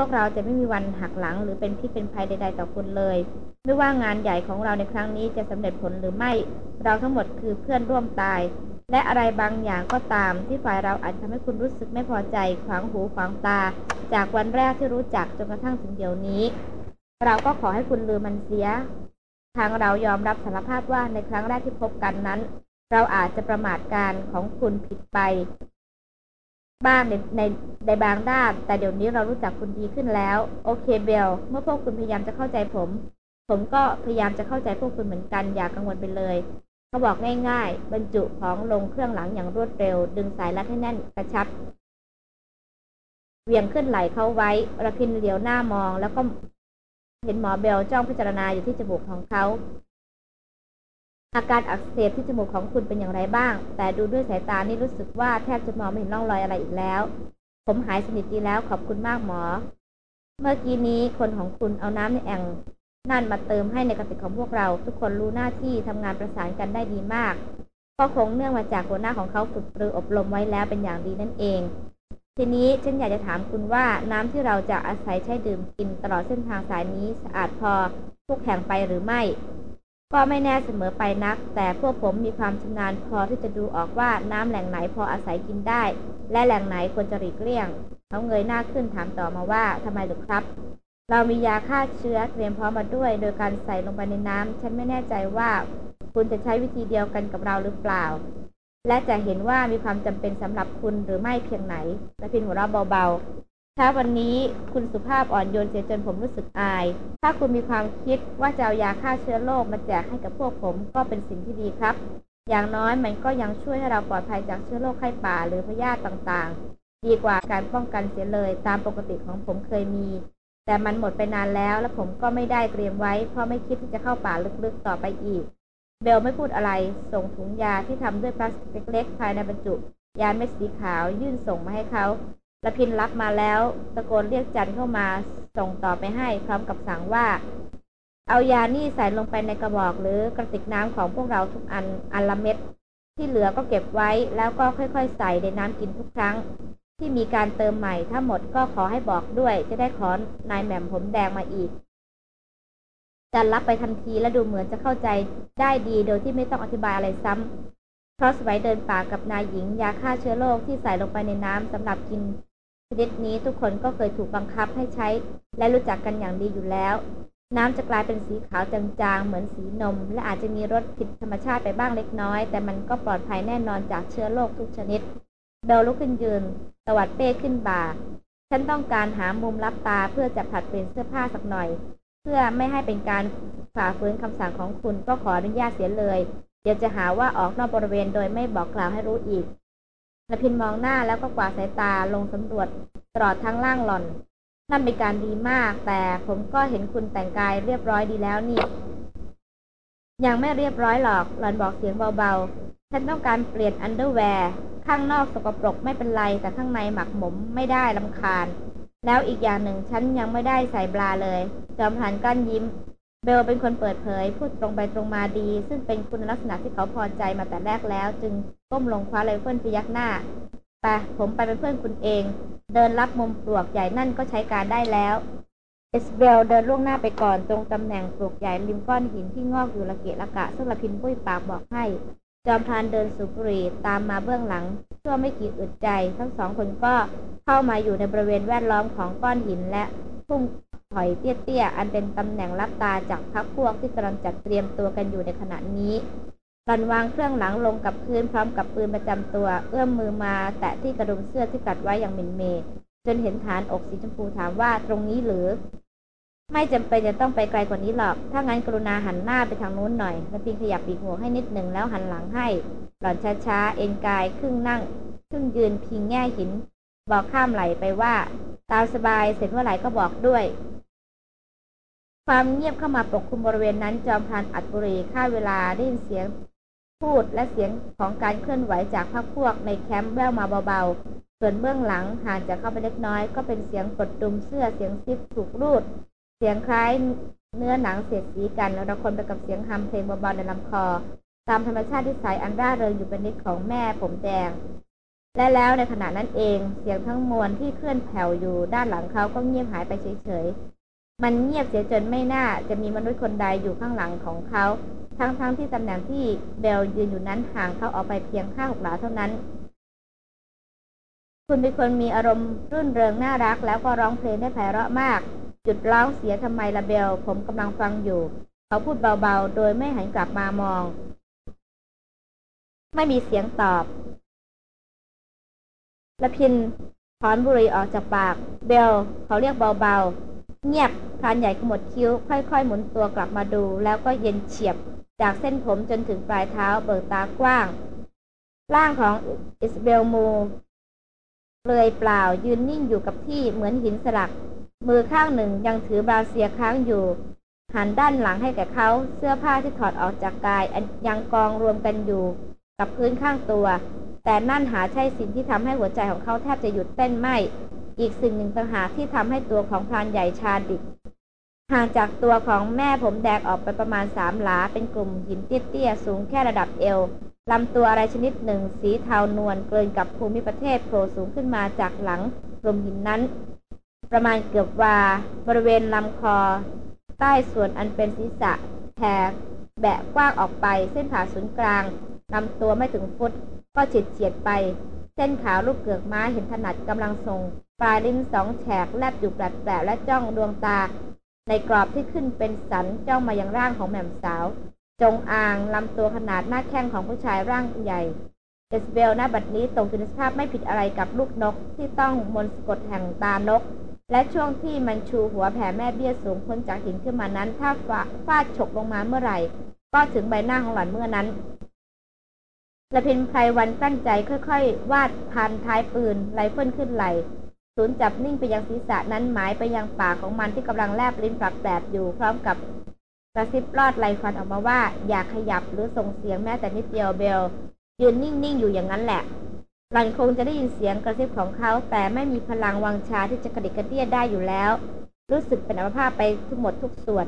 วกเราจะไม่มีวันหักหลัง หรือเป็นพิษเป็นภัยใด ๆ ต่อคุณเลย ไม่ว่างานใหญ่ของเราในครั้งนี้จะสำเร็จผลหรือไม่ เราทั้งหมดคือเพื่อนร่วมตาย และอะไรบางอย่างก็ตาม ที่ฝ่ายเราอาจทำให้คุณรู้สึกไม่พอใจ ขวางหูขวางตา จากวันแรกที่รู้จักจนกระทั่งถึงเดี๋ยวนี้ เราก็ขอให้คุณลืมมันเสีย ทางเรายอมรับสารภาพว่าในครั้งแรกที่พบกันนั้น เราอาจจะประมาทการของคุณผิดไป บ้างในในในบางด้าน แต่เดี๋ยวนี้เรารู้จักคุณดีขึ้นแล้ว โอเคเบล เมื่อพวกคุณพยายามจะเข้าใจผม ผมก็พยายามจะเข้าใจพวกคุณเหมือนกัน อย่ากกังวลไปเลยเขาบอกง่ายๆ บรรจุของลงเครื่องหลังอย่างรวดเร็ว ดึงสายรัดให้แน่นกระชับ เวียงขึ้นไหลเข้าไว้ระพินเหลียวหน้ามอง แล้วก็เห็นหมอเบลจ้องพิจารณาอยู่ที่จมูกของเขา อาการอักเสบที่จมูกของคุณเป็นอย่างไรบ้าง แต่ดูด้วยสายตานี่รู้สึกว่าแทบจะมองไม่เห็นร่องรอยอะไรอีกแล้ว ผมหายสนิทดีแล้วขอบคุณมากหมอ เมื่อกี้นี้คนของคุณเอาน้ำในแอ่งนั่นมาเติมให้ในกระติกของพวกเรา ทุกคนรู้หน้าที่ทำงานประสานกันได้ดีมาก ก็คงเนื่องมาจากหัวหน้าของเขาฝึกปรืออบรมไว้แล้วเป็นอย่างดีนั่นเอง ทีนี้ฉันอยากจะถามคุณว่าน้ำที่เราจะอาศัยใช้ดื่มกินตลอดเส้นทางสายนี้สะอาดพอทุกแห่งไปหรือไม่ ก็ไม่แน่เสมอไปนัก แต่พวกผมมีความชำนาญพอที่จะดูออกว่าน้ำแหล่งไหนพออาศัยกินได้ และแหล่งไหนควรจะหลีกเลี่ยง เขาเงยหน้าขึ้นถามต่อมาว่าทำไมหรือครับ เรามียาฆ่าเชื้อเตรียมพร้อมมาด้วย โดยการใส่ลงไปในน้ำฉันไม่แน่ใจว่า คุณจะใช้วิธีเดียวกันกับเราหรือเปล่า และจะเห็นว่ามีความจำเป็นสำหรับคุณหรือไม่เพียงไหนและพินหัวเราะเบา ช้าวันนี้คุณสุภาพอ่อนโยนเสียจนผมรู้สึกอาย ถ้าคุณมีความคิดว่าจะเอายาฆ่าเชื้อโรคมาแจกให้กับพวกผมก็เป็นสิ่งที่ดีครับ อย่างน้อยมันก็ยังช่วยให้เราปลอดภัยจากเชื้อโรคไข้ป่าหรือพยาธิต่างๆ ดีกว่าการป้องกันเสียเลยตามปกติของผมเคยมี แต่มันหมดไปนานแล้วและผมก็ไม่ได้เตรียมไว้ เพราะไม่คิดที่จะเข้าป่าลึกๆต่อไปอีก เบลไม่พูดอะไร ส่งถุงยาที่ทำด้วยพลาสติกเล็กๆภายในบรรจุ ยาเม็ดสีขาวยื่นส่งมาให้เขา ละพินรับมาแล้วตะโกนเรียกจันเข้ามาส่งต่อไปให้พร้อมกับสั่งว่า เอายานี่ใส่ลงไปในกระบอกหรือกระติกน้ำของพวกเราทุกอันอันละเม็ด ที่เหลือก็เก็บไว้แล้วก็ค่อยๆ ใส่ในน้ำกินทุกครั้ง ที่มีการเติมใหม่ถ้าหมดก็ขอให้บอกด้วย จะได้ขอนายแหม่มผมแดงมาอีกจันรับไปทันทีและดูเหมือนจะเข้าใจได้ดีโดยที่ไม่ต้องอธิบายอะไรซ้ำเพราะสมัยเดินป่ากับนายหญิงยาฆ่าเชื้อโรคที่ใส่ลงไปในน้ำสำหรับกิน ชนิดนี้ทุกคนก็เคยถูกบังคับให้ใช้ และรู้จักกันอย่างดีอยู่แล้ว น้ำจะกลายเป็นสีขาวจางๆ เหมือนสีนม และอาจจะมีรสผิดธรรมชาติไปบ้างเล็กน้อย แต่มันก็ปลอดภัยแน่นอนจากเชื้อโรคทุกชนิด เบลลุกขึ้นยืน ตวัดเป้ขึ้นบ่า ฉันต้องการหามุมรับตาเพื่อจะผัดเปลี่ยนเสื้อผ้าสักหน่อย เพื่อไม่ให้เป็นการฝ่าฝืนคำสั่งของคุณก็ขออนุญาตเสียเลย เดี๋ยวจะหาว่าออกนอกบริเวณโดยไม่บอกกล่าวให้รู้อีก นพินมองหน้าแล้วก็กวาดสายตาลงสำรวจตลอดทั้งล่างหล่อน นั่นเป็นการดีมาก แต่ผมก็เห็นคุณแต่งกายเรียบร้อยดีแล้วนี่ ยังไม่เรียบร้อยหรอก หล่อนบอกเสียงเบาๆ ฉันต้องการเปลี่ยน underwear ข้างนอกสกปรกไม่เป็นไร แต่ข้างในหมักหมมไม่ได้รำคาญ แล้วอีกอย่างหนึ่งฉันยังไม่ได้ใส่บลาเลย จอมพรานกลั้นยิ้ม เบลเป็นคนเปิดเผย พูดตรงไปตรงมาดี ซึ่งเป็นคุณลักษณะที่เขาพอใจมาแต่แรกแล้ว จึงก้มลงคว้าไรเฟิลพยักหน้าไปผมไปเป็นเพื่อนคุณเอง เดินลับมุมปลวกใหญ่นั่นก็ใช้การได้แล้วอิสเบลเดินล่วงหน้าไปก่อนตรงตำแหน่งปลวกใหญ่ริมก้อนหินที่งอกอยู่ละเกะละกะซึ่งรพินทร์บุ้ยปากบอกให้ จอมพานเดินสุบุรีตามมาเบื้องหลัง ชั่วไม่กี่อึดใจ ทั้งสองคนก็เข้ามาอยู่ในบริเวณแวดล้อมของก้อนหินและพุ่ง ถอยเตี้ยๆ อันเป็นตำแหน่งรับตาจากพักพวกที่กำลังจัดเตรียมตัวกันอยู่ในขณะนี้หลันวางเครื่องหลังลงกับพื้นพร้อมกับปืนประจำตัว เอื้อมมือมาแตะที่กระดุมเสื้อที่กัดไว้อย่างเมนเม จนเห็นฐานอกสีชมพูถามว่าตรงนี้หรือ ไม่จำเป็นจะต้องไปไกลกว่านี้หรอก ถ้างั้นกรุณาหันหน้าไปทางโน้นหน่อยแล้วพิงขยับปีกหัวให้นิดหนึ่งแล้วหันหลังให้ หล่อนช้าๆ เอ็นกายครึ่งนั่ง ครึ่งยืนพิงแง่หิน บอกข้ามไหลไปว่า ตามสบายเสร็จเมื่อไหร่ก็บอกด้วย ความเงียบเข้ามาปกคลุมบริเวณนั้นจอมพันอัดบุรีค่าเวลาได้ยินเสียงพูดและเสียงของการเคลื่อนไหวจากพรรคพวกในแคมป์แววมาเบาๆ ส่วนเบื้องหลังห่างจากเข้าไปเล็กน้อย ก็เป็นเสียงกดดุมเสื้อเสียงซิปถูกรูด เสียงคล้ายเนื้อหนังเสียดสีกันระคนไปกับเสียงฮัมเพลงเบาๆในลำคอ ตามธรรมชาติที่สายอันร่าเริงอยู่เป็นนิดของแม่ผมแดง และแล้วในขณะนั้นเองเสียงทั้งมวลที่เคลื่อนแผ่วอยู่ด้านหลังเขาก็เงียบหายไปเฉยๆ มันเงียบเสียจนไม่น่าจะมีมนุษย์คนใดอยู่ข้างหลังของเขา ทั้งๆทที่ตำแหน่งที่เบลยืนอยู่นั้นห่างเขาออกไปเพียงห้าหกหลาเท่านั้น คุณเป็นคนมีอารมณ์รื่นเริงน่ารัก แล้วก็ร้องเพลงได้ไพเราะมาก จุดร้องเสียทำไมละเบลผมกำลังฟังอยู่ เขาพูดเบาๆ โดยไม่หันกลับมามอง ไม่มีเสียงตอบ ละพินถอนบุหรี่ออกจากปาก เบลเขาเรียกเบาๆ เงียบพรานใหญ่ขมวดคิ้ว ค่อยๆ หมุนตัวกลับมาดู แล้วก็เย็นเฉียบ จากเส้นผมจนถึงปลายเท้าเบิกตากว้าง ร่างของอิสเบลมูเปลือยเปล่ายืนนิ่งอยู่กับที่เหมือนหินสลัก มือข้างหนึ่งยังถือบาเซียค้างอยู่ หันด้านหลังให้แก่เขาเสื้อผ้าที่ถอดออกจากกายยังกองรวมกันอยู่ กับพื้นข้างตัว แต่นั่นหาใช่สิ่งที่ทำให้หัวใจของเขาแทบจะหยุดเต้นไม่ อีกสิ่งหนึ่งต่างหากที่ทำให้ตัวของพรานใหญ่ชาดิกห่างจากตัวของแม่ผมแดงออกไปประมาณสามหลา เป็นกลุ่มหินเตี้ยๆ สูงแค่ระดับเอวลำตัวอะไรชนิดหนึ่ง สีเทานวลเกินกับภูมิประเทศโผล่สูงขึ้นมาจากหลังกลุ่มหินนั้น ประมาณเกือบวา บริเวณลำคอ ใต้ส่วนอันเป็นศีรษะแผ่แบะกว้างออกไป เส้นผ่าศูนย์กลาง ลำตัวไม่ถึงฟุต ก็เฉียดเฉียดไป เส้นขาวลูกเกือกม้าเห็นถนัดกำลังทรง ปลายลิ้นสองแฉกแลบอยู่แปลกๆและจ้องดวงตา ในกรอบที่ขึ้นเป็นสันจ้ามายังร่างของแม่มสาว จงอางลำตัวขนาดหน้าแข้งของผู้ชายร่างใหญ่อิสเบลหน้าบัดนี้ตรงคุณสภาพไม่ผิดอะไรกับลูกนกที่ต้องมนต์สะกดแห่งตานก และช่วงที่มันชูหัวแผ่แม่เบี้ยสูงพ้นจากหินขึ้นมานั้น ถ้าฟาดฉกลงมาเมื่อไหร่ ก็ถึงใบหน้าของหล่อนเมื่อนั้น รพินทร์ ไพรวัลย์ตั้งใจค่อย ๆ วาดพานท้ายปืนไรเฟิลขึ้นไหล่ศูนย์จับนิ่งไปยังศีรษะนั้นหมายไปยังปากของมันที่กำลังแลบลิ้นแปลบแปลบอยู่พร้อมกับกระซิบลอดไรฟันออกมาว่า อย่าขยับหรือส่งเสียงแม้แต่นิดเดียวเบลยืนนิ่งๆอยู่อย่างนั้นแหละหลันคงจะได้ยินเสียงกระซิบของเขา แต่ไม่มีพลังวังชาที่จะกระดิกกระเดี้ยได้อยู่แล้ว รู้สึกเป็นอัมพาตไปทุกหมดทุกส่วน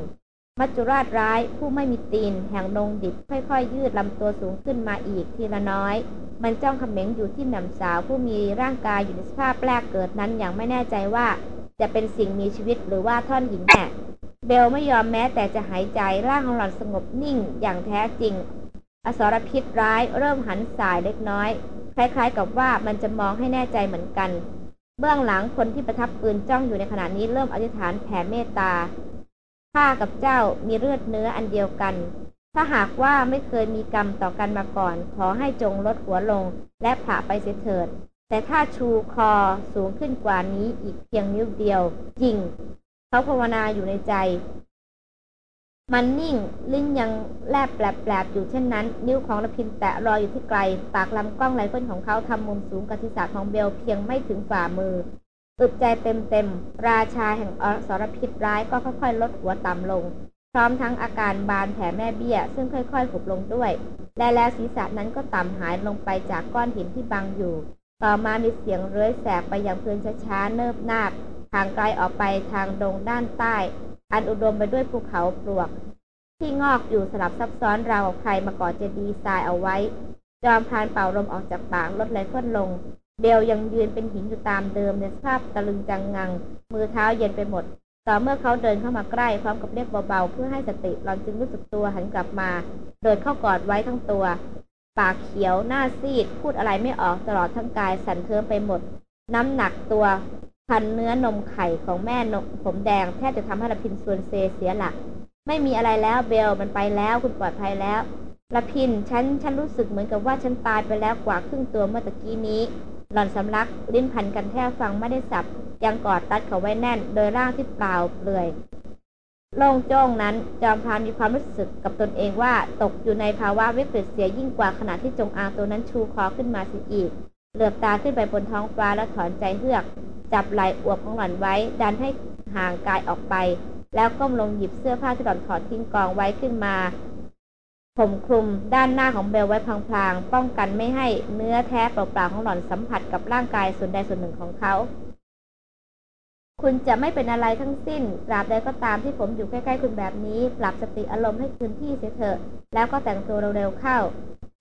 มัจจุราชร้ายผู้ไม่มีตีน แห่งดงดิบค่อยๆ ยืดลำตัวสูงขึ้นมาอีกทีละน้อย มันจ้องเขม็งอยู่ที่แหม่มสาวผู้มีร่างกายอยู่ในสภาพแปลกเกิดนั้นอย่างไม่แน่ใจว่า จะเป็นสิ่งมีชีวิตหรือว่าท่อนหินแน่เบลไม่ยอมแม้แต่จะหายใจร่างของหล่อนสงบนิ่งอย่างแท้จริง อสรพิษร้ายเริ่มหันสายเล็กน้อย คล้ายๆกับว่ามันจะมองให้แน่ใจเหมือนกัน เบื้องหลังคนที่ประทับปืนจ้องอยู่ในขณะนี้เริ่มอธิษฐานแผ่เมตตา ข้ากับเจ้ามีเลือดเนื้ออันเดียวกัน ถ้าหากว่าไม่เคยมีกรรมต่อกันมาก่อน ขอให้จงลดหัวลงและผ่าไปเสียเถิด แต่ถ้าชูคอสูงขึ้นกว่านี้อีกเพียงนิ้วเดียวยิง เขาภาวนาอยู่ในใจ มันนิ่งลิ้นยังแลบแปลบๆอยู่เช่นนั้น นิ้วของระพินแตะรอยอยู่ที่ไกล ปากลำกล้องไรเฟิลของเขาทำมุมสูงกับทิศาของเบลเพียงไม่ถึงฝ่ามือ อึดใจเต็มๆ ราชาแห่งอสรพิษร้ายก็ค่อยๆ ลดหัวต่ำลง พร้อมทั้งอาการบานแผลแม่เบี้ย ซึ่งค่อยๆหุบลงด้วย และแล้วศีรษะนั้นก็ต่ำหายลงไปจากก้อนหินที่บังอยู่ ต่อมามีเสียงเลื้อยแสกไปยังพื้นช้าๆ เนิบนาบทางไกลออกไปทางดงด้านใต้ อันอุดมไปด้วยภูเขาปลวก ที่งอกอยู่สลับซับซ้อนราวกับใครมาก่อเจดีย์ทรายเอาไว้ จอมพรานเป่าลมออกจากปากลดไรเฟิลลง เบลยังยืนเป็นหินอยู่ตามเดิมในสภาพตะลึงจังงัง มือเท้าเย็นไปหมด ต่อเมื่อเขาเดินเข้ามาใกล้พร้อมกับเรียกเบาๆเพื่อให้สติหล่อนจึงรู้สึกตัวหันกลับมา เดินเข้ากอดไว้ทั้งตัว ปากเขียวหน้าซีด พูดอะไรไม่ออกตลอดทั้งกายสั่นเทิมไปหมด น้ำหนักตัว พันเนื้อนมไข่ของแม่นมผมแดงแทบจะทำให้ละพินส่วนเซเสียหลัก ไม่มีอะไรแล้วเบลมันไปแล้วคุณปลอดภัยแล้วละพินฉันฉันรู้สึกเหมือนกับว่าฉันตายไปแล้วกว่าครึ่งตัวเมื่อตะกี้นี้ หล่อนสำลักลิ้นพันกันแทบฟังไม่ได้สับ ยังกอดตัดเขาไว้แน่น โดยร่างที่เปล่าเปลือยโล่งโจ้งนั้นจอมพานมีความรู้สึกกับตนเองว่าตกอยู่ในภาวะวิกฤตเสียยิ่งกว่าขณะที่จงอางตัวนั้นชูคอขึ้นมาสิอีก เหลือบตาขึ้นไปบนท้องฟ้าแล้วถอนใจเฮือก จับไหล่อวบของหล่อนไว้ ดันให้ห่างกายออกไป แล้วก้มลงหยิบเสื้อผ้าที่หล่อนถอดทิ้งกองไว้ขึ้นมา ผมคลุมด้านหน้าของเบลไว้พลางๆ ป้องกันไม่ให้เนื้อแท้เปล่าๆของหล่อนสัมผัสกับร่างกายส่วนใดส่วนหนึ่งของเขา คุณจะไม่เป็นอะไรทั้งสิ้นตราบใดก็ตามที่ผมอยู่ใกล้ๆคุณแบบนี้ ปรับสติอารมณ์ให้คืนที่เสียเถอะ แล้วก็แต่งตัวเร็วๆเข้า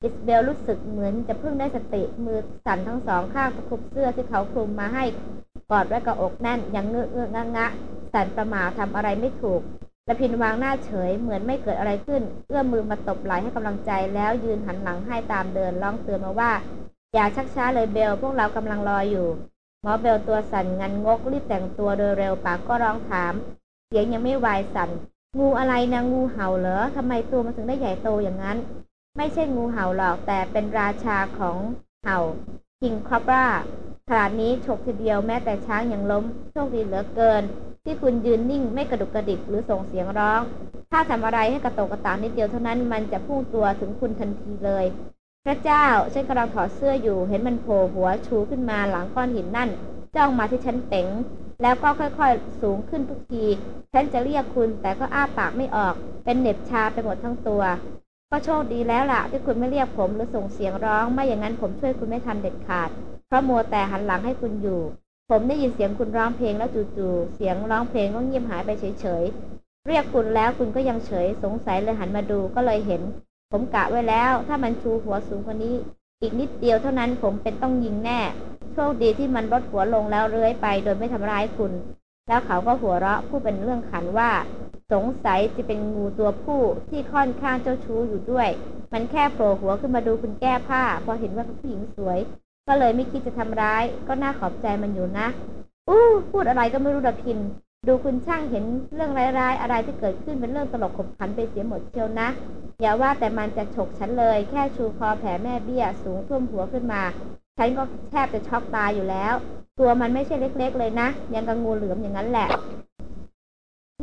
อิสเบลรู้สึกเหมือนจะเพิ่งได้สติ มือสั่นทั้งสองข้างตะคุบเสื้อที่เขาคลุมมาให้ กอดไว้กับอกแน่นยังเงื้อเงื้องะงะสั่นประมาทำอะไรไม่ถูก ละพินวางหน้าเฉย เหมือนไม่เกิดอะไรขึ้น เอื้อมมือมาตบไหล่ให้กำลังใจ แล้วยืนหันหลังให้ตามเดินร้องเตือนมาว่า อย่าชักช้าเลยเบล พวกเรากำลังรออยู่ หมอเบลตัวสั่นงันงกรีบแต่งตัวโดยเร็วปากก็ร้องถาม เสียงยังไม่วายสั่น งูอะไรนะงูเห่าเหรอทำไมตัวมันถึงได้ใหญ่โตอย่างนั้น ไม่ใช่งูเห่าหรอกแต่เป็นราชาของเห่า คิงคอบราขนาดนี้ฉกทีเดียวแม้แต่ช้างยังล้ม โชคดีเหลือเกิน ที่คุณยืนนิ่งไม่กระดุกกระดิกหรือส่งเสียงร้อง ถ้าทำอะไรให้กระตกกระตากนิดเดียวเท่านั้นมันจะพุ่งตัวถึงคุณทันทีเลย พระเจ้าฉันกำลังถอดเสื้ออยู่ เห็นมันโผล่หัวชูขึ้นมาหลังก้อนหินนั่น จ้องมาที่ฉันเป๋งแล้วก็ค่อยๆ สูงขึ้นทุกที ฉันจะเรียกคุณแต่ก็อ้าปากไม่ออก เป็นเหน็บชาไปหมดทั้งตัว ก็โชคดีแล้วล่ะ ที่คุณไม่เรียกผมหรือส่งเสียงร้อง ไม่อย่างนั้นผมช่วยคุณไม่ทันเด็ดขาด เพราะมัวแต่หันหลังให้คุณอยู่ ผมได้ยินเสียงคุณร้องเพลงแล้วจู่ๆ เสียงร้องเพลงก็เงียบหายไปเฉยๆ เรียกคุณแล้วคุณก็ยังเฉย สงสัยเลยหันมาดูก็เลยเห็น ผมกะไว้แล้ว ถ้ามันชูหัวสูงกว่านี้ อีกนิดเดียวเท่านั้นผมเป็นต้องยิงแน่ โชคดีที่มันลดหัวลงแล้วเลื้อยไป โดยไม่ทำร้ายคุณ แล้วเขาก็หัวเราะผู้เป็นเรื่องขันว่า สงสัยจะเป็นงูตัวผู้ที่ค่อนข้างเจ้าชู้อยู่ด้วย มันแค่โผล่หัวขึ้นมาดูคุณแก้ผ้า พอเห็นว่าผู้หญิงสวย ก็เลยไม่คิดจะทำร้าย ก็น่าขอบใจมันอยู่นะ อู้พูดอะไรก็ไม่รู้ดพิน ดูคุณช่างเห็นเรื่องร้ายๆ อะไรที่เกิดขึ้นเป็นเรื่องตลกขบขันไปเสียหมดเชียวนะ อย่าว่าแต่มันจะฉกฉันเลย แค่ชูคอแผ่แม่เบี้ยสูงท่วมหัวขึ้นมา ฉันก็แทบจะช็อกตายอยู่แล้ว ตัวมันไม่ใช่เล็ก ๆ เลยนะ ยังกังงูเหลือมอย่างนั้นแหละ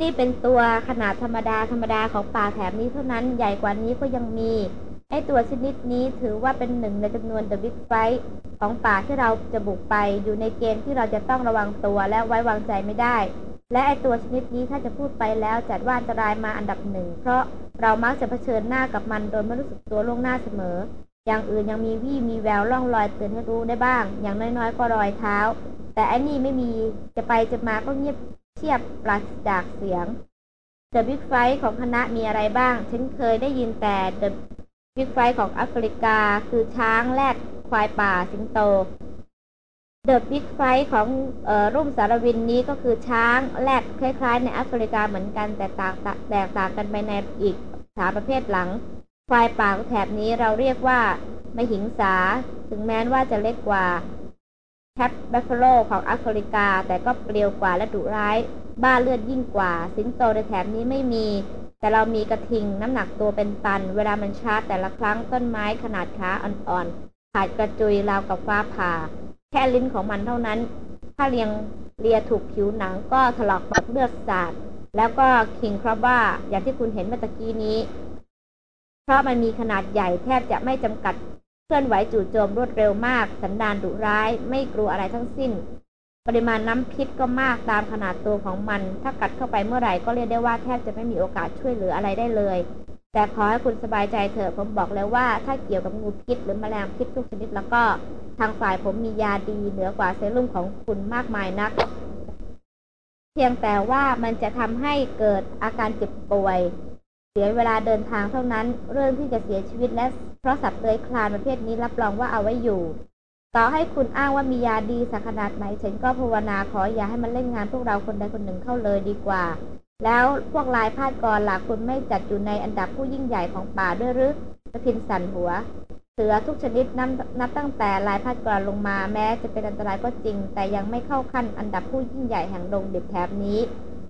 นี่เป็นตัวขนาดธรรมดาธรรมดาของป่าแถบนี้เท่านั้นใหญ่กว่านี้ก็ยังมี ไอตัวชนิดนี้ถือว่าเป็นหนึ่งในจำนวน The Big Fight ของป่าที่เราจะบุกไปอยู่ในเกณฑ์ที่เราจะต้องระวังตัวและไว้วางใจไม่ได้ และไอ้ตัวชนิดนี้ถ้าจะพูดไปแล้วจัดว่าอันตรายมาอันดับหนึ่ง เพราะเรามักจะเผชิญหน้ากับมันโดยไม่รู้สึกตัวล่วงหน้าเสมอ อย่างอื่นยังมีวี่มีแววร่องรอยเตือนให้รู้ได้บ้าง อย่างน้อยๆ ก็รอยเท้า แต่อันนี้ไม่มีจะไปจะมาก็เงียบ เชียบปราศจากเสียง The Big Five ของคณะมีอะไรบ้าง ฉันเคยได้ยินแต่ The Big Five ของแอฟริกา คือช้างแรดควายป่าสิงโต The Big Five ของลุ่มสาละวินนี้ก็คือช้างแรดคล้ายๆ ในแอฟริกาเหมือนกันแต่ต่างแตกต่างกันไปในอีกสามประเภทหลัง ควายป่าแถบนี้เราเรียกว่ามหิงสา ถึงแม้ว่าจะเล็กกว่า Cape buffalo ของแอฟริกา แต่ก็เปรียวกว่าและดุร้าย บ้าเลือดยิ่งกว่า สิงโตในแถบนี้ไม่มี แต่เรามีกระทิงน้ำหนักตัวเป็นตัน เวลามันชาร์จแต่ละครั้งต้นไม้ขนาดขาอ่อนๆขาดกระจุยราวกับฟ้าผ่า แค่ลิ้นของมันเท่านั้น ถ้าเลียงเลียถูกผิวหนังก็ถลอกปากเลือดสาด แล้วก็คิงครับว่าอย่างที่คุณเห็นเมื่อกี้นี้ เพราะมันมีขนาดใหญ่แทบจะไม่จำกัด เคลื่อนไหวจู่โจมรวดเร็วมาก สันดานดุร้าย ไม่กลัวอะไรทั้งสิ้น ปริมาณน้ำพิษก็มากตามขนาดตัวของมัน ถ้ากัดเข้าไปเมื่อไหร่ก็เรียกได้ว่าแทบจะไม่มีโอกาสช่วยเหลืออะไรได้เลย แต่ขอให้คุณสบายใจเถอะผมบอกแล้วว่า ถ้าเกี่ยวกับงูพิษหรือแมลงพิษทุกชนิดแล้วก็ทางฝ่ายผมมียาดีเหนือกว่าเซรุ่มของคุณมากมายนัก เพียงแต่ว่ามันจะทำให้เกิดอาการเจ็บป่วย เสียเวลาเดินทางเท่านั้น เรื่องที่จะเสียชีวิตและเพราะสัตว์เลื้อยคลานประเภทนี้รับรองว่าเอาไว้อยู่ ต่อให้คุณอ้างว่ามียาดีสักขนาดไหนฉันก็ภาวนาขออย่าให้มันเล่นงานพวกเราคนใดคนหนึ่งเข้าเลยดีกว่า แล้วพวกลายพาดกรหลักคุณไม่จัดอยู่ในอันดับผู้ยิ่งใหญ่ของป่าด้วยหรือสะพินสันหัว เสือทุกชนิดนับนับตั้งแต่ลายพัดกรลงมาแม้จะเป็นอันตรายก็จริง แต่ยังไม่เข้าขั้นอันดับผู้ยิ่งใหญ่แห่งดงดิบแถบนี้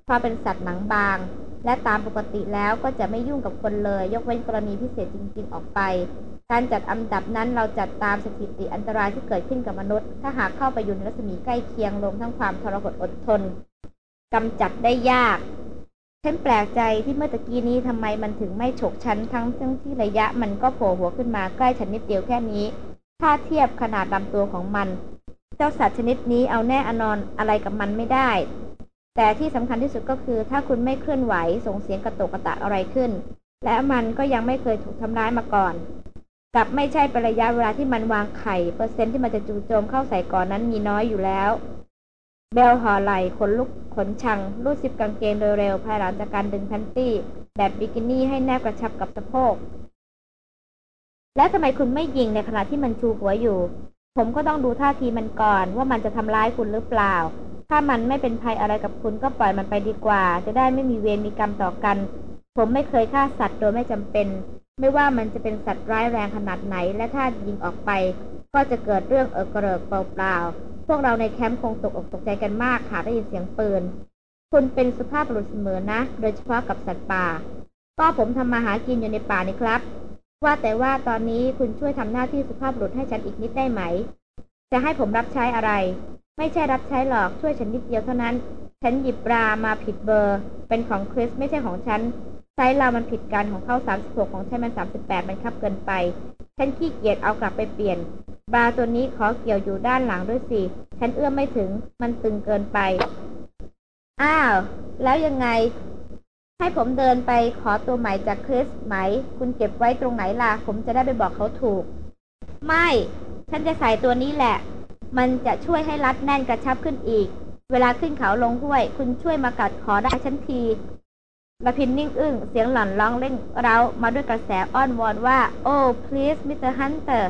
เพราะเป็นสัตว์หนังบาง และตามปกติแล้วก็จะไม่ยุ่งกับคนเลย ยกเว้นกรณีพิเศษจริง ๆ ออกไป การจัดอันดับนั้นเราจัดตามสถิติอันตรายที่เกิดขึ้นกับมนุษย์ ถ้าหากเข้าไปอยู่ในรัศมีใกล้เคียงลงทั้งความทรหดอดทนกำจัดได้ยากฉันแปลกใจที่เมื่อตะกี้นี้ทำไมมันถึงไม่ฉกฉันทั้งทั้งที่ระยะมันก็โผล่หัวขึ้นมาใกล้ฉันนิดเดียวแค่นี้ ถ้าเทียบขนาดลำตัวของมัน เจ้าสัตว์ชนิดนี้เอาแน่อนอนอะไรกับมันไม่ได้ แต่ที่สำคัญที่สุดก็คือถ้าคุณไม่เคลื่อนไหวส่งเสียงกระตกกระตากอะไรขึ้น และมันก็ยังไม่เคยถูกทำร้ายมาก่อน กับไม่ใช่เป็นระยะเวลาที่มันวางไข่เปอร์เซ็นต์ที่มันจะจู่โจมเข้าใส่ก่อนนั้นมีน้อยอยู่แล้ว เบลห่อไหล่ขนลุกขนชัน รูดซิปกางเกงโดยเร็วภายหลังจากการดึง panty แบบบิกินี่ให้แนบกระชับกับสะโพก แล้วทำไมคุณไม่ยิงในขณะที่มันชูหัวอยู่ ผมก็ต้องดูท่าทีมันก่อนว่ามันจะทำร้ายคุณหรือเปล่า ถ้ามันไม่เป็นภัยอะไรกับคุณก็ปล่อยมันไปดีกว่า จะได้ไม่มีเวรมีกรรมต่อกัน ผมไม่เคยฆ่าสัตว์โดยไม่จำเป็น ไม่ว่ามันจะเป็นสัตว์ร้ายแรงขนาดไหน และถ้ายิงออกไป ก็จะเกิดเรื่องเออกระเริกเปล่าๆ พวกเราในแคมป์คงตกอกตกใจกันมากค่ะได้ยินเสียงปืน คุณเป็นสุภาพบุรุษเสมอนะ โดยเฉพาะกับสัตว์ป่า ก็ผมทำมาหากินอยู่ในป่านี่ครับ ว่าแต่ว่าตอนนี้คุณช่วยทำหน้าที่สุภาพบุรุษให้ฉันอีกนิดได้ไหม จะให้ผมรับใช้อะไร ไม่ใช่รับใช้หรอกช่วยฉันนิดเดียวเท่านั้น ฉันหยิบปลามาผิดเบอร์ เป็นของคริสไม่ใช่ของฉันไซส์เรามันผิดกันของเขา36 ของฉันมัน 38 มันคับเกินไป ฉันขี้เกียจเอากลับไปเปลี่ยนบาตัวนี้ขอเกี่ยวอยู่ด้านหลังด้วยสิฉันเอื้อมไม่ถึงมันตึงเกินไป อ้าว แล้วยังไง ให้ผมเดินไปขอตัวใหม่จากคริสไหม คุณเก็บไว้ตรงไหนล่ะ ผมจะได้ไปบอกเขาถูก ไม่ ฉันจะใส่ตัวนี้แหละ มันจะช่วยให้รัดแน่นกระชับขึ้นอีก เวลาขึ้นเขาลงห้วย คุณช่วยมากัดขอได้ฉันทีละพินนิ่งอึ้งเสียงหล่อนร้องเล่งเรามาด้วยกระแสอ้อนวอนว่า โอ้ please Mr. Hunter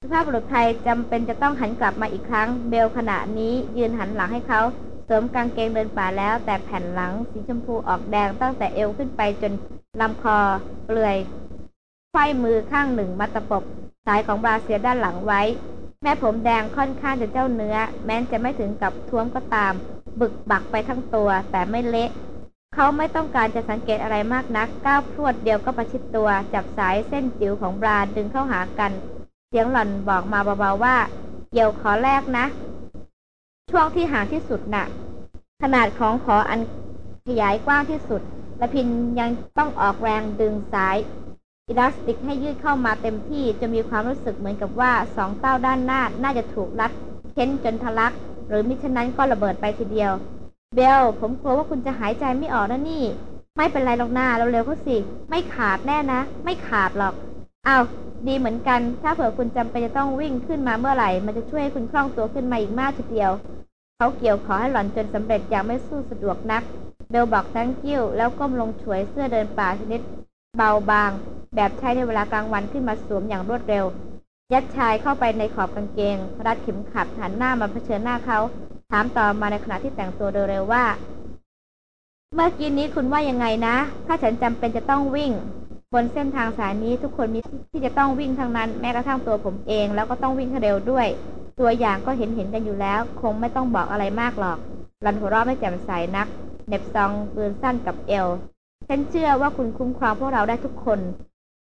สุภาพบุรุษไทยจำเป็นจะต้องหันกลับมาอีกครั้ง เบลขณะนี้ยืนหันหลังให้เขาสวมกางเกงเดินป่าแล้ว แต่แผ่นหลังสีชมพูออกแดงตั้งแต่เอวขึ้นไปจนลำคอเปลือยไขว้มือข้างหนึ่งมาตะปบสายของบราเซียด้านหลังไว้ แม่ผมแดงค่อนข้างจะเจ้าเนื้อ แม้จะไม่ถึงกับท้วมก็ตาม บึกบักไปทั้งตัวแต่ไม่เละเขาไม่ต้องการจะสังเกตอะไรมากนัก ก้าวพรวดเดียวก็ประชิดตัว จับสายเส้นจิ๋วของบราดึงเข้าหากัน เสียงหล่อนบอกมาเบาๆว่าเกี่ยวขอแรกนะ ช่วงที่ห่างที่สุดนะ่ะ ขนาดของขออันขยายกว้างที่สุดและพินยังต้องออกแรงดึงสาย อิลาสติกให้ยืดเข้ามาเต็มที่จะมีความรู้สึกเหมือนกับว่าสองเต้าด้านหน้าน่าจะถูกรัดเค้นจนทะลัก หรือมิฉะนั้นก็ระเบิดไปทีเดียว เบล ผมกลัวว่าคุณจะหายใจไม่ออกนะนี่ ไม่เป็นไรหรอกหน้าเราเร็วเขาสิ ไม่ขาดแน่นะ ไม่ขาดหรอก เอาดีเหมือนกัน ถ้าเผื่อคุณจำเป็นจะต้องวิ่งขึ้นมาเมื่อไหร่ มันจะช่วยให้คุณคล่องตัวขึ้นมาอีกมากทีเดียว เขาเกี่ยวขอให้หล่อนจนสำเร็จอย่างไม่สู้สะดวกนัก เบลบอก thank you แล้วก้มลงฉวยเสื้อเดินป่าชนิด เบาบาง แบบใช้ในเวลากลางวันขึ้นมาสวมอย่างรวดเร็ว ยัดชายเข้าไปในขอบกางเกง รัดเข็มขัดหันหน้ามาเผชิญหน้าเขาถามต่อมาในขณะที่แต่งตัวโดยเร็วว่า เมื่อกี้นี้คุณว่ายังไงนะ ถ้าฉันจำเป็นจะต้องวิ่ง บนเส้นทางสายนี้ทุกคนมีที่จะต้องวิ่งทั้งนั้น แม้กระทั่งตัวผมเอง แล้วก็ต้องวิ่งให้เร็วด้วย ตัวอย่างก็เห็นเห็นกันอยู่แล้ว คงไม่ต้องบอกอะไรมากหรอกรันหัวเราะไม่แจ่มใสนักเน็บซองปืนสั้นกับเอว ฉันเชื่อว่าคุณคุ้มครองพวกเราได้ทุกคน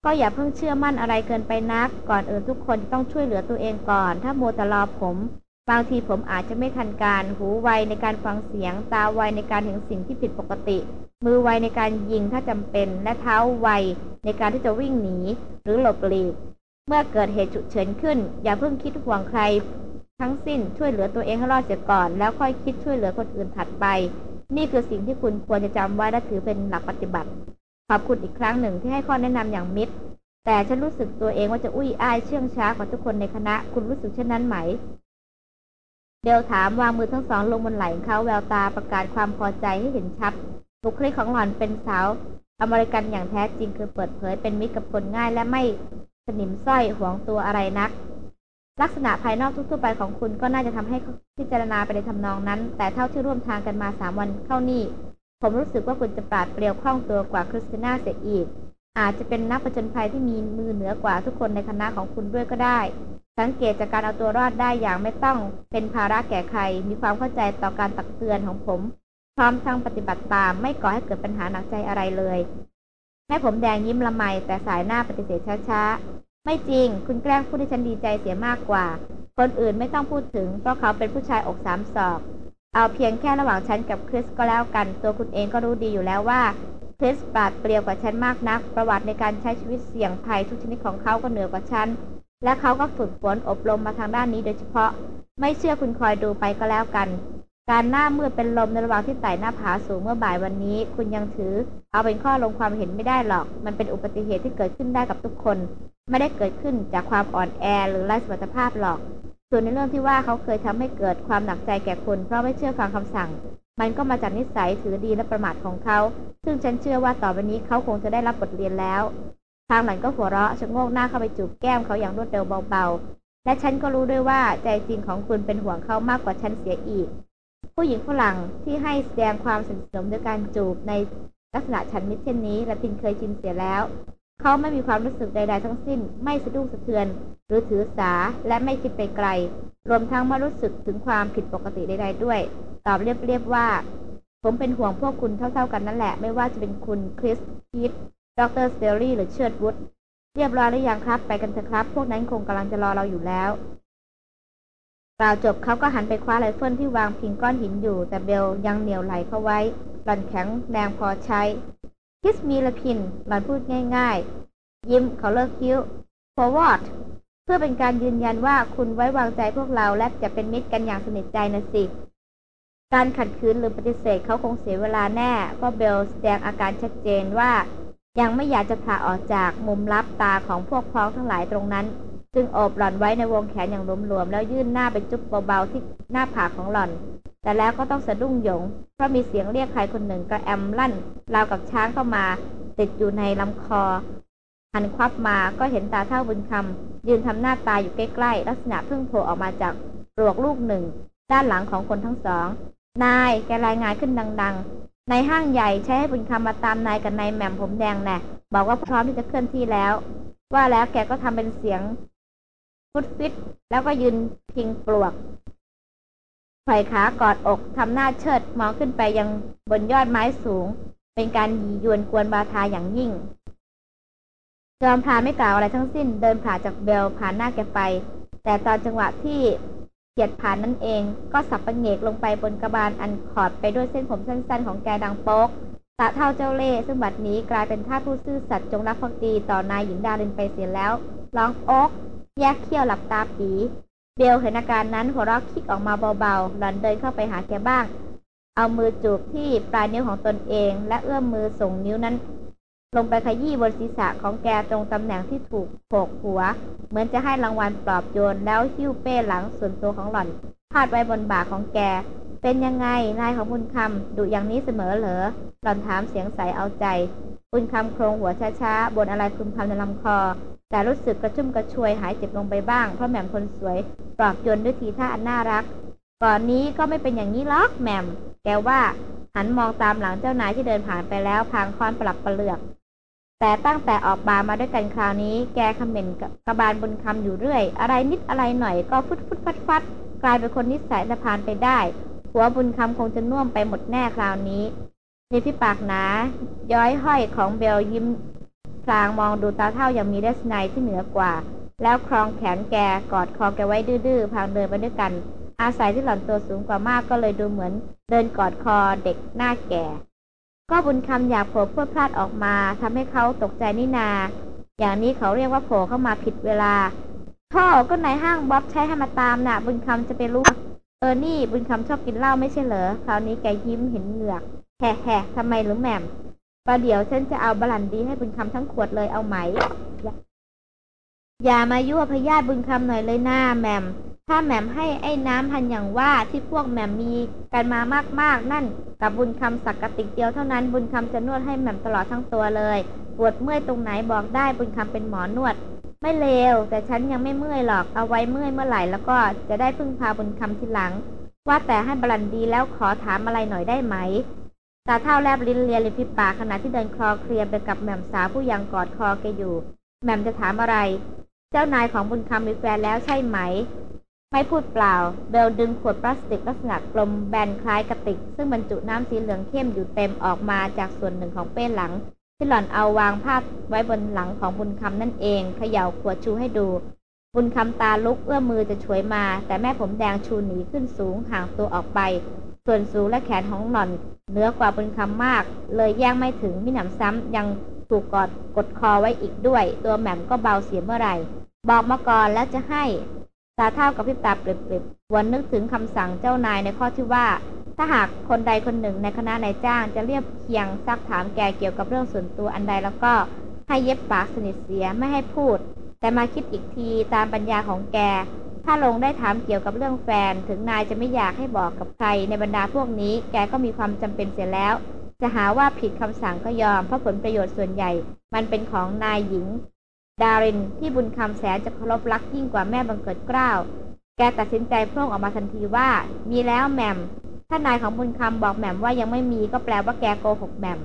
ก็อย่าเพิ่งเชื่อมั่นอะไรเกินไปนัก ก่อนอื่นทุกคนจะต้องช่วยเหลือตัวเองก่อน ถ้าโมตรอผม บางทีผมอาจจะไม่ทันการ หูไวในการฟังเสียง ตาไวในการเห็นสิ่งที่ผิดปกติ มือไวในการยิงถ้าจำเป็น และเท้าไวในการที่จะวิ่งหนี หรือหลบหลีก เมื่อเกิดเหตุฉุกเฉินขึ้น อย่าเพิ่งคิดห่วงใคร ทั้งสิ้นช่วยเหลือตัวเองให้รอดเสียก่อน แล้วค่อยคิดช่วยเหลือคนอื่นถัดไป นี่คือสิ่งที่คุณควรจะจำไว้และถือเป็นหลักปฏิบัติ ขอบคุณอีกครั้งหนึ่งที่ให้ข้อแนะนำอย่างมิตร แต่ฉันรู้สึกตัวเองว่าจะอุ้ยอ้ายเชื่องช้ากว่าทุกคนในคณะ คุณรู้สึกเช่นนั้นไหม เดลถามวางมือทั้งสองลงบนไหล่ของเขาแววตาประกาศความพอใจให้เห็นชัดบุคลิกของหล่อนเป็นสาว อเมริกันอย่างแท้จริงคือเปิดเผยเป็นมิตรกับคนง่ายและไม่สนิมสร้อยหวงตัวอะไรนัก ลักษณะภายนอกทั่วๆไปของคุณก็น่าจะทำให้พิจารณาไปในทำนองนั้น แต่เท่าที่ร่วมทางกันมาสามวันเข้านี่ ผมรู้สึกว่าคุณจะปราดเปรียวคล่องตัวกว่าคริสติน่าเสียอีก อาจจะเป็นนักประจนภัยที่มีมือเหนือกว่าทุกคนในคณะของคุณด้วยก็ได้ สังเกตจากการเอาตัวรอดได้อย่างไม่ต้องเป็นภาระแก่ใคร มีความเข้าใจต่อการตักเตือนของผม พร้อมทั้งปฏิบัติตามไม่ก่อให้เกิดปัญหาหนักใจอะไรเลยแม่ผมแดงยิ้มละไมแต่สายหน้าปฏิเสธช้า ไม่จริง คุณแกล้งพูดให้ฉันดีใจเสียมากกว่า คนอื่นไม่ต้องพูดถึง เพราะเขาเป็นผู้ชายอกสามศอก เอาเพียงแค่ระหว่างฉันกับคริสก็แล้วกัน ตัวคุณเองก็รู้ดีอยู่แล้วว่าคริสปาดเปรียวกว่าฉันมากนัก ประวัติในการใช้ชีวิตเสี่ยงภัยทุกชนิดของเขาก็เหนือกว่าฉัน และเขาก็ฝึกฝนอบรมมาทางด้านนี้โดยเฉพาะ ไม่เชื่อคุณคอยดูไปก็แล้วกัน การหน้ามืดเป็นลมในระหว่างที่ไต่หน้าผาสูงเมื่อบ่ายวันนี้ คุณยังถือ เอาเป็นข้อลงความเห็นไม่ได้หรอก มันเป็นอุบัติเหตุที่เกิดขึ้นได้กับทุกคน ไม่ได้เกิดขึ้นจากความอ่อนแอหรือไร้สมรรถภาพหรอก ส่วนในเรื่องที่ว่าเขาเคยทำให้เกิดความหนักใจแก่คุณเพราะไม่เชื่อฟังคำสั่ง มันก็มาจากนิสัยถือดีและประมาทของเขา ซึ่งฉันเชื่อว่าต่อไปนี้เขาคงจะได้รับบทเรียนแล้ว ทางหลังก็หัวเราะชะโงกหน้าเข้าไปจูบแก้มเขาอย่างรวดเร็วเบาๆ และฉันก็รู้ด้วยว่าใจจริงของคุณเป็นห่วงเขามากกว่าฉันเสียอีก ผู้หญิงฝรั่งที่ให้แสดงความสนิทสนมด้วยการจูบในลักษณะฉันมิตรเช่นนี้ละตินเคยชินเสียแล้ว เขาไม่มีความรู้สึกใด ๆ ทั้งสิ้น ไม่สะดุ้งสะเทือน หรือถือสาและไม่คิดไปไกล รวมทั้งไม่รู้สึกถึงความผิดปกติใด ๆ ด้วย ตอบเรียบๆว่า ผมเป็นห่วงพวกคุณเท่าๆกันนั่นแหละ ไม่ว่าจะเป็นคุณคริสพีทดรสเตอรี่หรือเชิร์ดวุฒเรียบร้อยหรือยังครับ ไปกันเถอะครับ พวกนั้นคงกำลังจะรอเราอยู่แล้ว กล่าวจบเขาก็หันไปคว้าไรเฟิลที่วางพิงก้อนหินอยู่ แต่เบลยังเหนี่ยวไหล่เขาไว้ หล่อนแข็งแรงพอใช้ คิสมีละพิน หล่อนพูดง่ายๆ ยิ้มเขาเลิกคิ้ว forward เพื่อเป็นการยืนยันว่าคุณไว้วางใจพวกเราและจะเป็นมิตรกันอย่างสนิทใจนะสิ การขัดขืนหรือปฏิเสธเขาคงเสียเวลาแน่ เพราะเบลแสดงอาการชัดเจนว่า ยังไม่อยากจะผ่าออกจากมุมลับตาของพวกพ้องทั้งหลายตรงนั้น จึงโอบหล่อนไว้ในวงแขนอย่างหลวมๆแล้วยื่นหน้าไปจุ๊บเบาๆที่หน้าผากของหล่อน แต่แล้วก็ต้องสะดุ้งหยง เพราะมีเสียงเรียกใครคนหนึ่งกระแอมลั่นราวกับช้างเข้ามา ติดอยู่ในลำคอ หันควับมาก็เห็นตาเท่าบุญคำยืนทำหน้าตาอยู่ใกล้ๆลักษณะเพิ่งโผล่ออกมาจากปลวกลูกหนึ่ง ด้านหลังของคนทั้งสอง นายแกรายงานขึ้นดัง ๆ ในห้างใหญ่ใช้ให้บุญคำมาตามนายกับนายแหม่มผมแดงแน่บอกว่าพร้อมที่จะเคลื่อนที่แล้ว ว่าแล้วแกก็ทำเป็นเสียง ฟุดฟิตแล้วก็ยืนพิงปลวกไขว่ขากอดอกทำหน้าเชิดมองขึ้นไปยังบนยอดไม้สูง เป็นการยียวนกวนบาทาอย่างยิ่งจอมพรานไม่กล่าวอะไรทั้งสิ้นเดินผ่านจากเบลผ่านหน้าแกไป แต่ตอนจังหวะที่เกียดผ่านนั่นเองก็สับประเงกลงไปบนกระบาลอันขอดไปด้วยเส้นผมสั้นๆ ของแกดังโป๊กตาเท่าเจ้าเล่ห์ซึ่งบัดนี้กลายเป็นท่าผู้ซื่อสัตย์จงรักภักดีต่อนายหญิงดารินไปเสียแล้วร้องโอ๊ก แยกเขี้ยวหลับตาปี เบลเห็นอาการนั้นหัวเราะคิกออกมาเบาๆ หล่อนเดินเข้าไปหาแกบ้าง เอามือจูบที่ปลายนิ้วของตนเอง และเอื้อมมือส่งนิ้วนั้น ลงไปขยี้บนศีรษะของแกตรงตำแหน่งที่ถูกโขกหัว เหมือนจะให้รางวัลปลอบโยนแล้วหิ้วเป้หลังส่วนตัวของหล่อน พาดไว้บนบ่าของแก เป็นยังไงนายของบุญคำดุอย่างนี้เสมอเหรอหล่อนถามเสียงใสเอาใจ บุญคำโครงหัวช้าๆบนอะไรพึมพำในลำคอ แต่รู้สึกกระชุ่มกระชวยหายเจ็บลงไปบ้างเพราะแหม่มคนสวยปลอบโยนด้วยทีท่าอันน่ารัก ก่อนนี้ก็ไม่เป็นอย่างนี้หรอกแหม่มแกว่าหันมองตามหลังเจ้านายที่เดินผ่านไปแล้วพางค้อนปรับประเลือก แต่ตั้งแต่ออกบามาด้วยกันคราวนี้ แกคำเหม็นกระบาลบนคำอยู่เรื่อย อะไรนิดอะไรหน่อยก็ฟุดฟุดฟัดฟัด กลายเป็นคนนิสัยสะพานไปได้ หัวบุญคำคงจะน่วมไปหมดแน่คราวนี้มีพี่ปากหนา ย้อยห้อยของเบลยิ้มพลางมองดูตาเท่าอย่างมีเดสไนที่เหนือกว่า แล้วครองแขนแกกอดคอแกไว้ดื้อๆพางเดินไปด้วยกัน อาศัยที่หล่อนตัวสูงกว่ามากก็เลยดูเหมือนเดินกอดคอเด็กหน้าแก่ ก็บุญคำอยากโผล่พรวดพลาดออกมาทำให้เขาตกใจนี่นา อย่างนี้เขาเรียกว่าโผล่เข้ามาผิดเวลา พ่อก็ในห้างบ๊อบใช้ให้มาตามน่ะ บุญคำจะไปรู้เออนี่บุญคำชอบกินเหล้าไม่ใช่เหรอคราวนี้แกยิ้มเห็นเหงือกแห่แห่ทำไมหรือแหม่มประเดี๋ยวฉันจะเอาบลันดีให้บุญคำทั้งขวดเลยเอาไหม อย่ามายั่วพยาธิบุญคำหน่อยเลยหน้าแหม่มถ้าแหม่มให้ไอ้น้ำพันอย่างว่าที่พวกแหม่มมีกันมามากๆ นั่นกับบุญคำสักกะติกเดียวเท่านั้นบุญคำจะนวดให้แหม่มตลอดทั้งตัวเลย ปวดเมื่อยตรงไหนบอกได้บุญคำเป็นหมอนวด ไม่เลว แต่ฉันยังไม่เมื่อยหรอก เอาไว้เมื่อยเมื่อไหร่แล้วก็จะได้พึ่งพาบุญคำทีหลัง ว่าแต่ให้บลันดีแล้วขอถามอะไรหน่อยได้ไหม ตาเท่าแลบลิ้นเลียริมฝีปากขณะที่เดินคลอเคลียร์ไปกับแหม่มสาวผู้ยังกอดคอแกอยู่ แหม่มจะถามอะไร เจ้านายของบุญคำมีแฟนแล้วใช่ไหม ไม่พูดเปล่า เบลดึงขวดพลาสติกลักษณะกลมแบนคล้ายกระติก ซึ่งบรรจุน้ำสีเหลืองเข้มอยู่เต็มออกมาจากส่วนหนึ่งของเป้หลัง ที่หล่อนเอาวางภาพไว้บนหลังของบุญคำนั่นเองเขย่าขวดชูให้ดู บุญคำตาลุกเอื้อมมือจะช่วยมา แต่แม่ผมแดงชูหนีขึ้นสูงห่างตัวออกไป ส่วนสูงและแขนของหล่อนเหนือกว่าบุญคำมาก เลยแย่งไม่ถึงมิหนำซ้ำยังถูกกอดกดคอไว้อีกด้วย ตัวแหม่มก็เบาเสียเมื่อไหร่ บอกมาก่อนแล้วจะให้ ตาเท่ากับพิบตาเปริบๆวนนึกถึงคำสั่งเจ้านายในข้อที่ว่า ถ้าหากคนใดคนหนึ่งในคณะนายจ้างจะเรียบเคียงซักถามแกเกี่ยวกับเรื่องส่วนตัวอันใดแล้วก็ให้เย็บปากสนิทเสียไม่ให้พูด แต่มาคิดอีกทีตามปัญญาของแก ถ้าลงได้ถามเกี่ยวกับเรื่องแฟน ถึงนายจะไม่อยากให้บอกกับใครในบรรดาพวกนี้ แกก็มีความจำเป็นเสียแล้ว จะหาว่าผิดคำสั่งก็ยอมเพราะผลประโยชน์ส่วนใหญ่ มันเป็นของนายหญิง ดารินที่บุญคำแสนจะเคารพรักยิ่งกว่าแม่บังเกิดเกล้า แกตัดสินใจพร่งออกมาทันทีว่า มีแล้วแหม่ม ถ้านายของบุญคำบอกแหม่มว่ายังไม่มีก็แปลว่าแกโกหกแหม่ม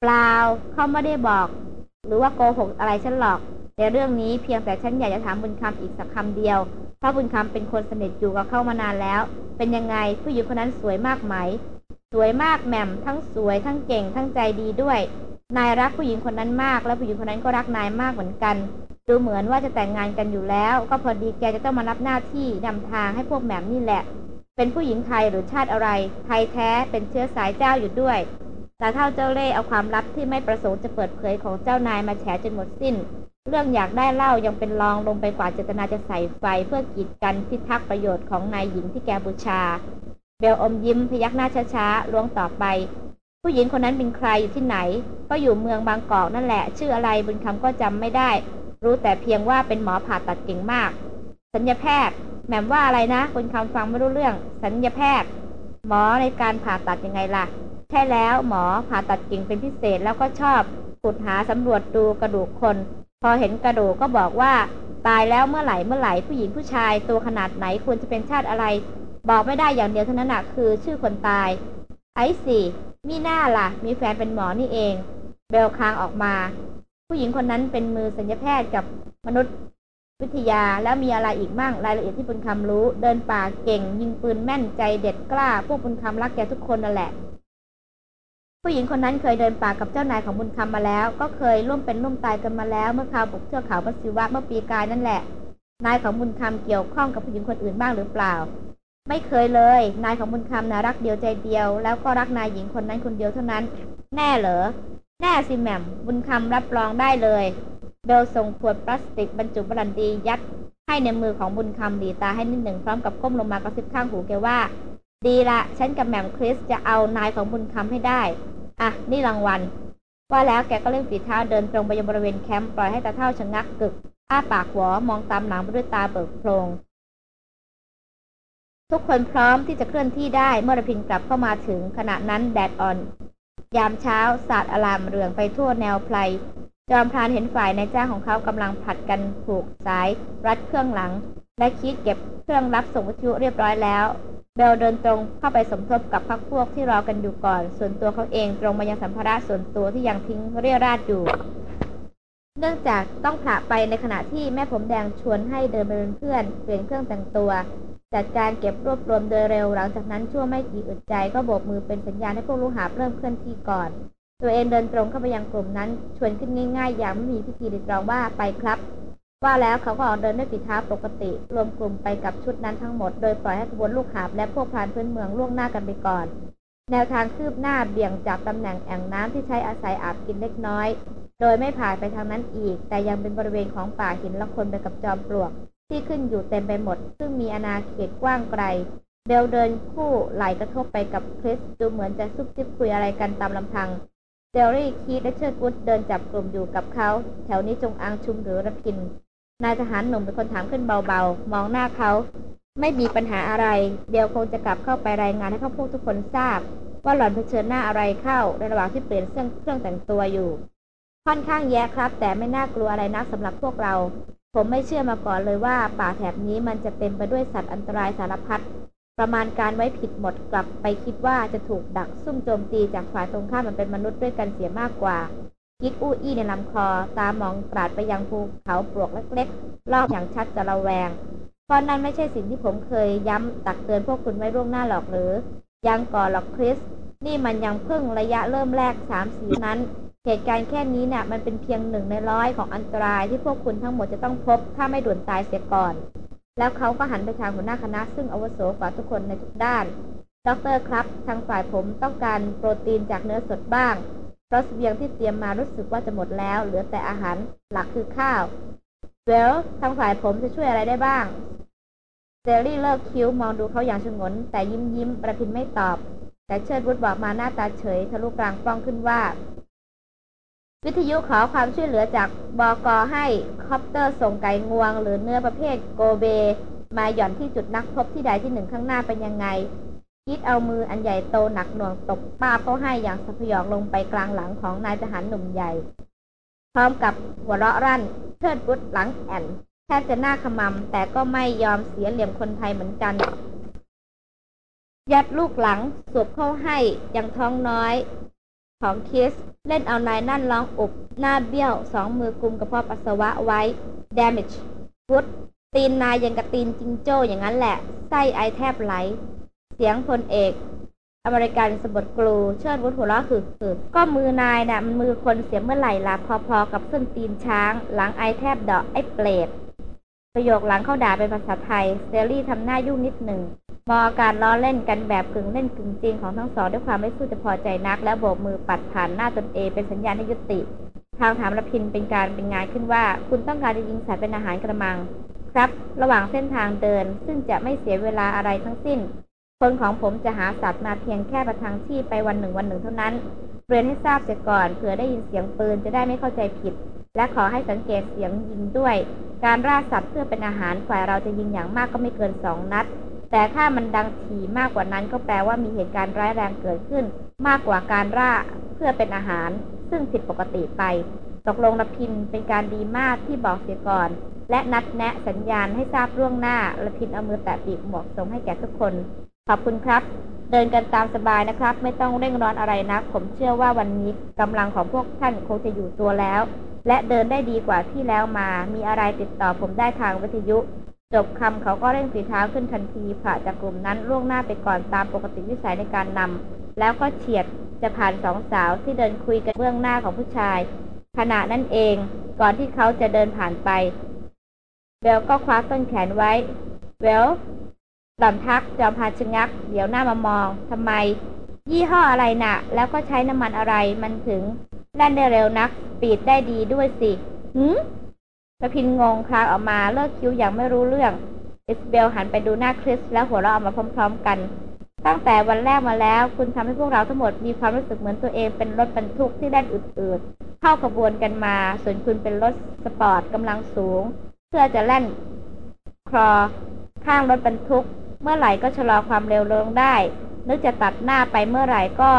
เปล่าเขาไม่ได้บอก หรือว่าโกหกอะไรฉันหรอก ในเรื่องนี้เพียงแต่ฉันอยากจะถามบุญคำอีกสักคำเดียว เพราะบุญคำเป็นคนสนิทอยู่กับเข้ามานานแล้ว เป็นยังไงผู้หญิงคนนั้นสวยมากไหม สวยมากแหม่มทั้งสวยทั้งเก่งทั้งใจดีด้วย นายรักผู้หญิงคนนั้นมาก และผู้หญิงคนนั้นก็รักนายมากเหมือนกัน ดูเหมือนว่าจะแต่งงานกันอยู่แล้ว ก็พอดีแกจะต้องมารับหน้าที่นำทางให้พวกแหม่มนี่แหละ เป็นผู้หญิงไทยหรือชาติอะไร ไทยแท้เป็นเชื้อสายเจ้าอยู่ด้วยตาเท่าเจ้าเล่เอาความลับที่ไม่ประสงค์จะเปิดเผยของเจ้านายมาแฉจนหมดสิ้น เรื่องอยากได้เล่ายังเป็นรองลงไปกว่าเจตนาจะใส่ไฟเพื่อกีดกันพิทักษ์ประโยชน์ของนายหญิงที่แกบูชา เบลอมยิ้มพยักหน้าช้าๆล้วงต่อไป ผู้หญิงคนนั้นเป็นใครอยู่ที่ไหน ก็อยู่เมืองบางกอกนั่นแหละ ชื่ออะไรบุญคำก็จำไม่ได้ รู้แต่เพียงว่าเป็นหมอผ่าตัดเก่งมาก สัญญาแพทย์แหม่มว่าอะไรนะบุญคำฟังไม่รู้เรื่อง สัญญาแพทย์ หมอในการผ่าตัดยังไงล่ะใช่แล้วหมอผ่าตัดเก่งเป็นพิเศษแล้วก็ชอบขุดหาสำรวจดูกระดูกคน พอเห็นกระดูกก็บอกว่า ตายแล้วเมื่อไหร่เมื่อไหร่ผู้หญิงผู้ชายตัวขนาดไหนควรจะเป็นชาติอะไร บอกไม่ได้อย่างเดียวเท่านั้นนะคือชื่อคนตาย ไอ้สี่มีหน้าล่ะ มีแฟนเป็นหมอนี่เอง เบลคางออกมา ผู้หญิงคนนั้นเป็นมือสัญญแพทย์กับมนุษยวิทยาแล้วมีอะไรอีกมั่งรายละเอียดที่บุญคำรู้ เดินป่าเก่ง ยิงปืนแม่นใจเด็ดกล้า พวกบุญคำรักแกทุกคนนั่นแหละ ผู้หญิงคนนั้นเคยเดินป่ากับเจ้านายของบุญคำมาแล้ว ก็เคยร่วมเป็นร่วมตายกันมาแล้ว เมื่อคราวบุกเทือกเขาพระศิวะเมื่อปีกายนั่นแหละ นายของบุญคำเกี่ยวข้องกับผู้หญิงคนอื่นบ้างหรือเปล่า ไม่เคยเลย นายของบุญคำนะรักเดียวใจเดียว แล้วก็รักนายหญิงคนนั้นคนเดียวเท่านั้น แน่เหรอ แน่สิแหม่ม บุญคำรับรองได้เลย เบลส่งขวดพลาสติกบรรจุบรันดียัด ให้ในมือของบุญคำหลีตาให้นิดหนึ่งพร้อมกับก้มลงมากระซิบข้างหูแกว่า ดีละฉันกับแหม่มคริสจะเอานายของบุญคำให้ได้ อะ นี่รางวัล ว่าแล้วแกก็เล่นฝีเท้าเดินตรงไปยังบริเวณแคมป์ปล่อยให้ตาเท่าชะงักกึกอ้าปากหัวมองตามหลังไปด้วยตาเบิกโพลง ทุกคนพร้อมที่จะเคลื่อนที่ได้เมื่อระพินกลับเข้ามาถึงขณะนั้นแดดอ่อน ยามเช้าสาดอลามเรืองไปทั่วแนวไพลจอมพรานเห็นฝ่ายในจ้างของเขากำลังผัดกันผูกสาย รัดเครื่องหลัง และคิดเก็บเครื่องรับส่งวิทยุเรียบร้อยแล้ว เบลเดินตรงเข้าไปสมทบกับพักพวกที่รอกันอยู่ก่อน ส่วนตัวเขาเองตรงมายังสัมภาระส่วนตัวที่ยังทิ้งเรียราดอยู่ เนื่องจากต้องผ่าไปในขณะที่แม่ผมแดงชวนให้เดินไปเป็นเพื่อนเปลี่ยนเครื่องแต่งตัว จัดการเก็บรวบรวมโดยเร็ว หลังจากนั้นชั่วไม่กี่อึดใจก็โบกมือเป็นสัญญาณให้พวกลูกหาเริ่มเคลื่อนที่ก่อน ตัวเองเดินตรงเข้าไปยังกลุ่มนั้น ชวนขึ้นง่ายๆ อย่างไม่มีพิธีรีตรองว่าไปครับ ว่าแล้วเขาก็ออกเดินด้วยฝีเท้าปกติ รวมกลุ่มไปกับชุดนั้นทั้งหมด โดยปล่อยให้ขบวนลูกหาบและพวกพานพื้นเมืองล่วงหน้ากันไปก่อน แนวทางคืบหน้าเบี่ยงจากตำแหน่งแอ่งน้ำที่ใช้อาศัยอาบกินเล็กน้อย โดยไม่ผ่านไปทางนั้นอีก แต่ยังเป็นบริเวณของป่าหินละคนไปกับจอมปลวก ที่ขึ้นอยู่เต็มไปหมด ซึ่งมีอาณาเขตกว้างไกล เบลเดินคู่ไหลกระทบไปกับคริสดูเหมือนจะซุบซิบคุยอะไรกันตามลำพังเดลลี่คีดและเชิดวุฒเดินจับกลุ่มอยู่กับเขา แถวนี้จงอางชุมหรือระพิน นายทหารหนุ่มเป็นคนถามขึ้นเบาๆ มองหน้าเขา ไม่มีปัญหาอะไร เดี๋ยวคงจะกลับเข้าไปรายงานให้พวกทุกคนทราบ ว่าหล่อนเผชิญหน้าอะไรเข้าในระหว่างที่เปลี่ยนเครื่องเครื่องแต่งตัวอยู่ ค่อนข้างแย่ครับ แต่ไม่น่ากลัวอะไรนักสำหรับพวกเรา ผมไม่เชื่อมาก่อนเลยว่า ป่าแถบนี้มันจะเต็มไปด้วยสัตว์อันตรายสารพัด ประมาณการไว้ผิดหมดกลับไปคิดว่าจะถูกดักซุ่มโจมตีจากฝ่ายตรงข้ามมันเป็นมนุษย์ด้วยกันเสียมากกว่าคิดอู้อี้ในลำคอ ตามองปราดไปยังภูเขาปลวกเล็กๆรอบอย่างชัดจะระแวงเพราะนั้นไม่ใช่สิ่งที่ผมเคยย้ำตักเตือนพวกคุณไว้ล่วงหน้าหรอกหรือ ยังก่อหรอกคริส นี่มันยังเพิ่งระยะเริ่มแรกสามสีนั้น เหตุการณ์แค่นี้เนี่ยมันเป็นเพียงหนึ่งในร้อยของอันตรายที่พวกคุณทั้งหมดจะต้องพบ ถ้าไม่ด่วนตายเสียก่อน แล้วเขาก็หันไปทางหัวหน้าคณะ ซึ่งอาวุโสกว่าทุกคนในทุกด้าน ด็อกเตอร์ครับ ทางฝ่ายผมต้องการโปรตีนจากเนื้อสดบ้าง เพราะเสบียงที่เตรียมมารู้สึกว่าจะหมดแล้ว เหลือแต่อาหารหลักคือข้าว well ทางฝ่ายผมจะช่วยอะไรได้บ้างเซลลี่เลิกคิ้วมองดูเขาอย่างฉงน แต่ยิ้มยิ้มรพินทร์ไม่ตอบ แต่เชิดวุฒบอกมาหน้าตาเฉยทะลุกลางปล้องขึ้นว่า วิทยุขอความช่วยเหลือจากบอกอให้คอปเตอร์ส่งไก่งวง หรือเนื้อประเภทโกเบ มาหย่อนที่จุดนัดพบที่ใดที่หนึ่งข้างหน้าเป็นยังไงคิดเอามืออันใหญ่โตหนักหน่วงตบป้าบเข้าให้อย่างสยองลงไปกลางหลังของนายทหารหนุ่มใหญ่ พร้อมกับหัวเราะรั่นเทิดบุตรหลังแอนแทบจะหน้าขมำแต่ก็ไม่ยอมเสียเหลี่ยมคนไทยเหมือนกัน ยัดลูกหลังสวบเข้าให้ยังท้องน้อย ของคิสเล่นเอานายนั่นร้องอบหน้าเบี้ยวสองมือกุมกระเพาะปัสสาวะไว้ damage ฟุตตีนนายยังกระตีนจิงโจ้อย่างนั้นแหละไส้ไอแทบไหล เสียงพลเอก อเมริกันสะบดกลูเชิดวุฒหัวเราะคือคือก็มือนายนะ่ะมันมือคนเสียเมื่อไหร่ล่ะพอๆกับส้นตีนช้าง หลังไอแทบเดอกไอเปรตประโยคหลังเข้าด่าเป็นภาษาไทยเซลลี่ทำหน้ายุ่งนิดหนึ่ง มองอาการล้อเล่นกันแบบกึ่งเล่นกึ่งจริงของทั้งสองด้วยความไม่สู้จะพอใจนัก แล้วโบกมือปัดผ่านหน้าตนเองเป็นสัญญาณให้ยุติ ทางถามรพินเป็นการเป็นงานขึ้นว่า คุณต้องการจะยิงสัตว์เป็นอาหารกระมัง ครับ ระหว่างเส้นทางเดินซึ่งจะไม่เสียเวลาอะไรทั้งสิ้น คนของผมจะหาสัตว์มาเพียงแค่ประทังชีพไปวันหนึ่งวันหนึ่งเท่านั้นเรียนให้ทราบเสียก่อนเผื่อได้ยินเสียงปืนจะได้ไม่เข้าใจผิด และขอให้สังเกตเสียงยิงด้วย การล่าสัตว์เพื่อเป็นอาหารฝ่ายเราจะยิงอย่างมากก็ไม่เกินสองนัด แต่ถ้ามันดังถี่มากกว่านั้นก็แปลว่ามีเหตุการณ์ร้ายแรงเกิดขึ้น มากกว่าการร่าเพื่อเป็นอาหาร ซึ่งผิดปกติไป ตกลงระพินเป็นการดีมากที่บอกเสียก่อน และนัดแนะสัญญาณให้ทราบล่วงหน้าระพินเอามือแตะปีกหมวกส่งให้แก่ทุกคน ขอบคุณครับ เดินกันตามสบายนะครับ ไม่ต้องเร่งร้อนอะไรนะผมเชื่อว่าวันนี้กำลังของพวกท่านคงจะอยู่ตัวแล้วและเดินได้ดีกว่าที่แล้วมา มีอะไรติดต่อผมได้ทางวิทยุ จบคำเขาก็เร่งฝีเท้าขึ้นทันทีผ่าจากกลุ่มนั้นล่วงหน้าไปก่อนตามปกติวิสัยในการนำแล้วก็เฉียดจะผ่านสองสาวที่เดินคุยกันเบื้องหน้าของผู้ชาย ขณะนั้นเองก่อนที่เขาจะเดินผ่านไปเบลก็คว้าต้นแขนไว้เวลหล่อนทักจอมพาชะงัก เดี๋ยวหน้ามามองทำไม ยี่ห้ออะไรนะ่ะ แล้วก็ใช้น้ำมันอะไรมันถึงแล่นได้เร็วนัก ปีดได้ดีด้วยสิหืม ระพินงงคลางออกมาเลิกคิ้วอย่างไม่รู้เรื่องอิสเบลหันไปดูหน้าคริสแล้วหัวเราะออกมาพร้อม ๆ กัน ตั้งแต่วันแรกมาแล้ว คุณทำให้พวกเราทั้งหมดมีความรู้สึกเหมือนตัวเองเป็นรถบรรทุกที่แล่นอืดๆเข้าขบวนกันมา ส่วนคุณเป็นรถสปอร์ตกำลังสูง เพื่อจะแล่นคลอข้างรถบรรทุก เมื่อไหร่ก็ชะลอความเร็วลงได้ นึกจะตัดหน้าไปเมื่อไหร่ก็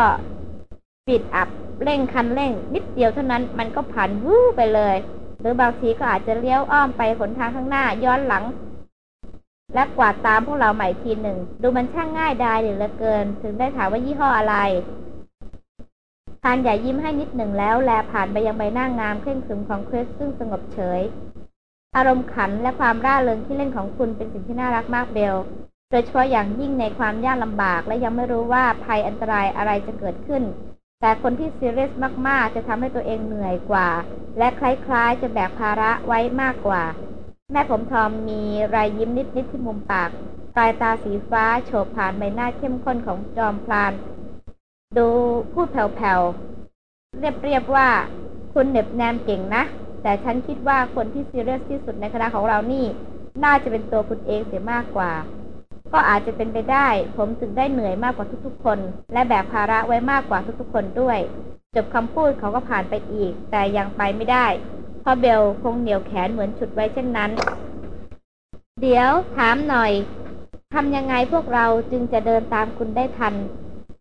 ปิดอับเร่งคันเร่ง นิดเดียวเท่านั้นมันก็ผ่านวู้ไปเลย หรือบางทีก็อาจจะเลี้ยวอ้อมไปขนทางข้างหน้าย้อนหลัง และกวาดตามพวกเราใหม่ทีหนึ่ง ดูมันช่างง่ายดายเหลือเกิน ถึงได้ถามว่ายี่ห้ออะไรพานใหญ่ยิ้มให้นิดหนึ่งแล้วแลผ่านไปยังใบหน้างามเคร่งขรึมของคริสซึ่งสงบเฉย อารมณ์ขันและความร่าเริงที่เล่นของคุณเป็นสิ่งที่น่ารักมากเบลโดยเฉพาะอย่างยิ่งในความยากลำบากและยังไม่รู้ว่าภัยอันตรายอะไรจะเกิดขึ้น แต่คนที่ซีเรียสมากๆ จะทำให้ตัวเองเหนื่อยกว่า และคล้ายๆ จะแบกภาระไว้มากกว่า แม่ผมทอมมีรายยิ้มนิดๆที่มุมปากปลายตาสีฟ้าโฉบผ่านใบหน้าเข้มข้นของจอมพลาน ดูพูดแผ่วๆ เรียบๆว่า คุณเหน็บแนมเก่งนะ แต่ฉันคิดว่าคนที่ซีเรียสที่สุดในคณะของเรานี่ น่าจะเป็นตัวคุณเองเสียมากกว่า ก็อาจจะเป็นไปได้ ผมถึงได้เหนื่อยมากกว่าทุกๆ คน และแบกภาระไว้มากกว่าทุกๆ คนด้วย จบคำพูดเขาก็ผ่านไปอีก แต่ยังไปไม่ได้ เพราะเบลคงเหนียวแขนเหมือนฉุดไว้เช่นนั้น เดี๋ยวถามหน่อยทำยังไงพวกเราจึงจะเดินตามคุณได้ทัน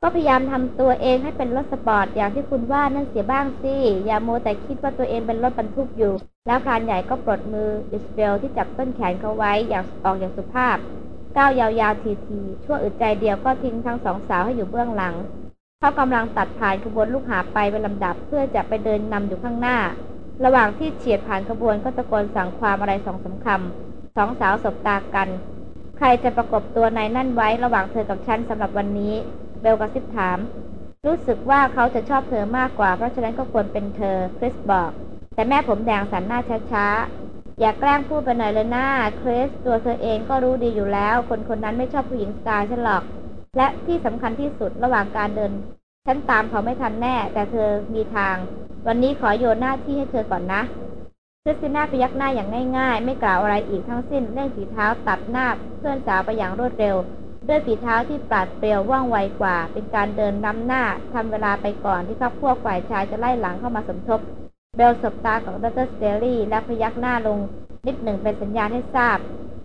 ก็พยายามทำตัวเองให้เป็นรถสปอร์ตอย่างที่คุณว่านั่นเสียบ้างสิ อย่ามัวแต่คิดว่าตัวเองเป็นรถบรรทุกอยู่ แล้วพรานใหญ่ก็ปลดมืออิสเบลที่จับต้นแขนเขาไว้อย่างออกอย่างสุภาพ ก้าวยาวๆถี่ๆชั่วอึดใจเดียวก็ทิ้งทั้งสองสาวให้อยู่เบื้องหลัง เขากำลังตัดผ่านขบวนลูกหาบไปเป็นลำดับเพื่อจะไปเดินนำอยู่ข้างหน้า ระหว่างที่เฉียดผ่านขบวนก็ตะโกนสั่งความอะไรสองสามำสองสาวสบตากัน ใครจะประกบตัวนายนั่นไว้ระหว่างเธอกับฉันสำหรับวันนี้ เบลกระซิบถาม รู้สึกว่าเขาจะชอบเธอมากกว่า เพราะฉะนั้นก็ควรเป็นเธอคริสบอก แต่แม่ผมแดงสันหน้าช้าๆ อย่ากแกล้งพูดไปหน่อยเลยนะคริสตัวเธอเองก็รู้ดีอยู่แล้ว คนคนนั้นไม่ชอบผู้หญิงสไตล์ฉันหรอก และที่สำคัญที่สุดระหว่างการเดิน ฉันตามเขาไม่ทันแน่ แต่เธอมีทาง วันนี้ขอโยนหน้าที่ให้เธอก่อนนะคริสติน่าพยักหน้าอย่างง่าย ๆ ไม่กล่าวอะไรอีกทั้งสิ้นเร่งฝีเท้าตัดหน้าเพื่อนสาวไปอย่างรวดเร็ว ด้วยฝีเท้าที่ปราดเปรียวว่องไวกว่า เป็นการเดินนำหน้าทำเวลาไปก่อนที่พรรคพวกฝ่ายชายจะไล่หลังเข้ามาสมทบ เบลสบตาของดรสเตอรี่และพยักหน้าลงนิดหนึ่งเป็นสัญญาณให้ทราบ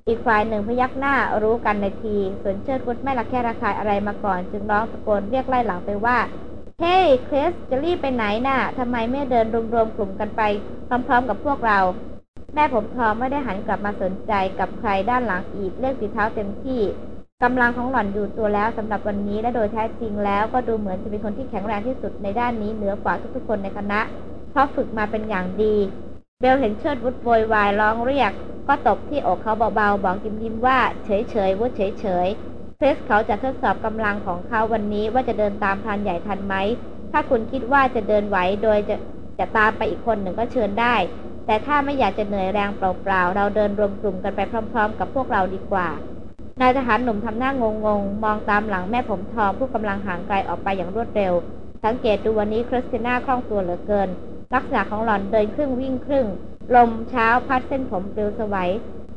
อีกฝ่ายหนึ่งพยักหน้ารู้กันในที ส่วนเชิดวุฒไม่ละแค่ระคายอะไรมาก่อน จึงร้องตะโกนเรียกไล่หลังไปว่า เฮ้ยคริสจะรีบไปไหนน่ะทำไมไม่เดินรวมๆกลุ่มกันไป พร้อมๆกับพวกเรา แม่ผมทองไม่ได้หันกลับมาสนใจกับใครด้านหลังอีกเรียกฝีเท้าเต็มที่กำลังของหล่อนอยู่ตัวแล้วสำหรับวันนี้และโดยแท้จริงแล้วก็ดูเหมือนจะเป็นคนที่แข็งแรงที่สุดในด้านนี้เหนือกว่าทุกๆคนในคณะ เพราะฝึกมาเป็นอย่างดี เบลเห็นเชิดวุฒโวยวายร้องเรียก ก็ตบที่อกเขาเบาๆ บอกยิ้มยิ้มว่าเฉยๆวุฒเฉยๆคริสเขาจะทดสอบกำลังของเขาวันนี้ว่าจะเดินตามพานใหญ่ทันไหม ถ้าคุณคิดว่าจะเดินไหวโดยจะจะตามไปอีกคนหนึ่งก็เชิญได้ แต่ถ้าไม่อยากจะเหนื่อยแรงเปล่าๆ เราเดินรวมกลุ่มกันไปพร้อม ๆ กับพวกเราดีกว่านายทหารหนุ่มทำหน้างงงๆมองตามหลังแม่ผมทองผู้กำลังห่างไกลออกไปอย่างรวดเร็ว สังเกตดูวันนี้คริสติน่าคล่องตัวเหลือเกิน ลักษณะของหล่อนเดินครึ่งวิ่งครึ่ง ลมเช้าพัดเส้นผมเปลวสวัย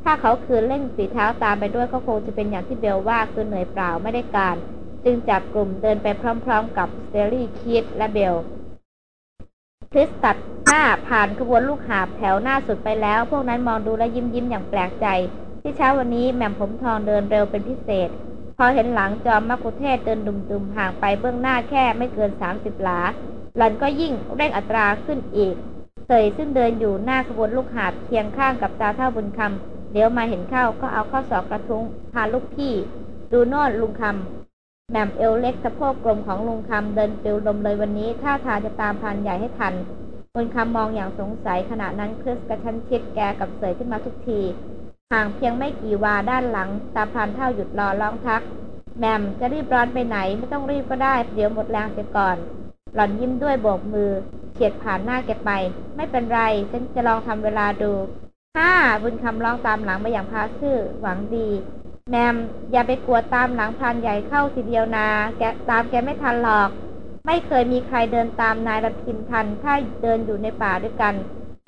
ถ้าเขาคืนเร่งฝีเท้าตามไปด้วยก็คงจะเป็นอย่างที่เบลว่าคือเหนื่อยเปล่าไม่ได้การ จึงจับกลุ่มเดินไปพร้อม ๆ กับสเตอรี่คีดและเบลคริสตัดหน้าผ่านขบวนลูกหาบแถวหน้าสุดไปแล้ว พวกนั้นมองดูและยิ้มยิ้มอย่างแปลกใจ ที่เช้าวันนี้แหม่มผมทองเดินเร็วเป็นพิเศษ พอเห็นหลังจอมมักคุเทศเดินดุมๆห่างไปเบื้องหน้าแค่ไม่เกิน 30 หลา หล่อนก็ยิ่งเร่งอัตราขึ้นอีกเสยซึ่งเดินอยู่หน้าขบวนลูกหาบเคียงข้างกับตาเท่าบุญคำเดี๋ยวมาเห็นเข้าก็เอาข้อศอกกระทุ้งพาลูกพี่ ดูนอนลุงคำแหม่มเอวเล็กสะโพกกลมของลุงคำเดินปิวลมเลยวันนี้ท่าทางจะตามพานใหญ่ให้ทันบุญคำมองอย่างสงสัยขณะนั้นเคริสกระชั้นชิดแกกับเสยขึ้นมาทุกทีห่างเพียงไม่กี่วาด้านหลัง ตาพรานเท่าหยุดรอร้องทักแหม่มจะรีบร้อนไปไหนไม่ต้องรีบก็ได้เดี๋ยวหมดแรงเสียก่อน หล่อนยิ้มด้วยโบกมือเฉียดผ่านหน้าแกไป ไม่เป็นไร ฉันจะลองทำเวลาดูห้าบุญคำร้องตามหลังมาอย่างพาซื่อหวังดี แมม อย่าไปกลัวตามหลังพรานใหญ่เข้าทีเดียวนาแกตามแกไม่ทันหรอก ไม่เคยมีใครเดินตามนายรพินทันถ้าเดินอยู่ในป่าด้วยกัน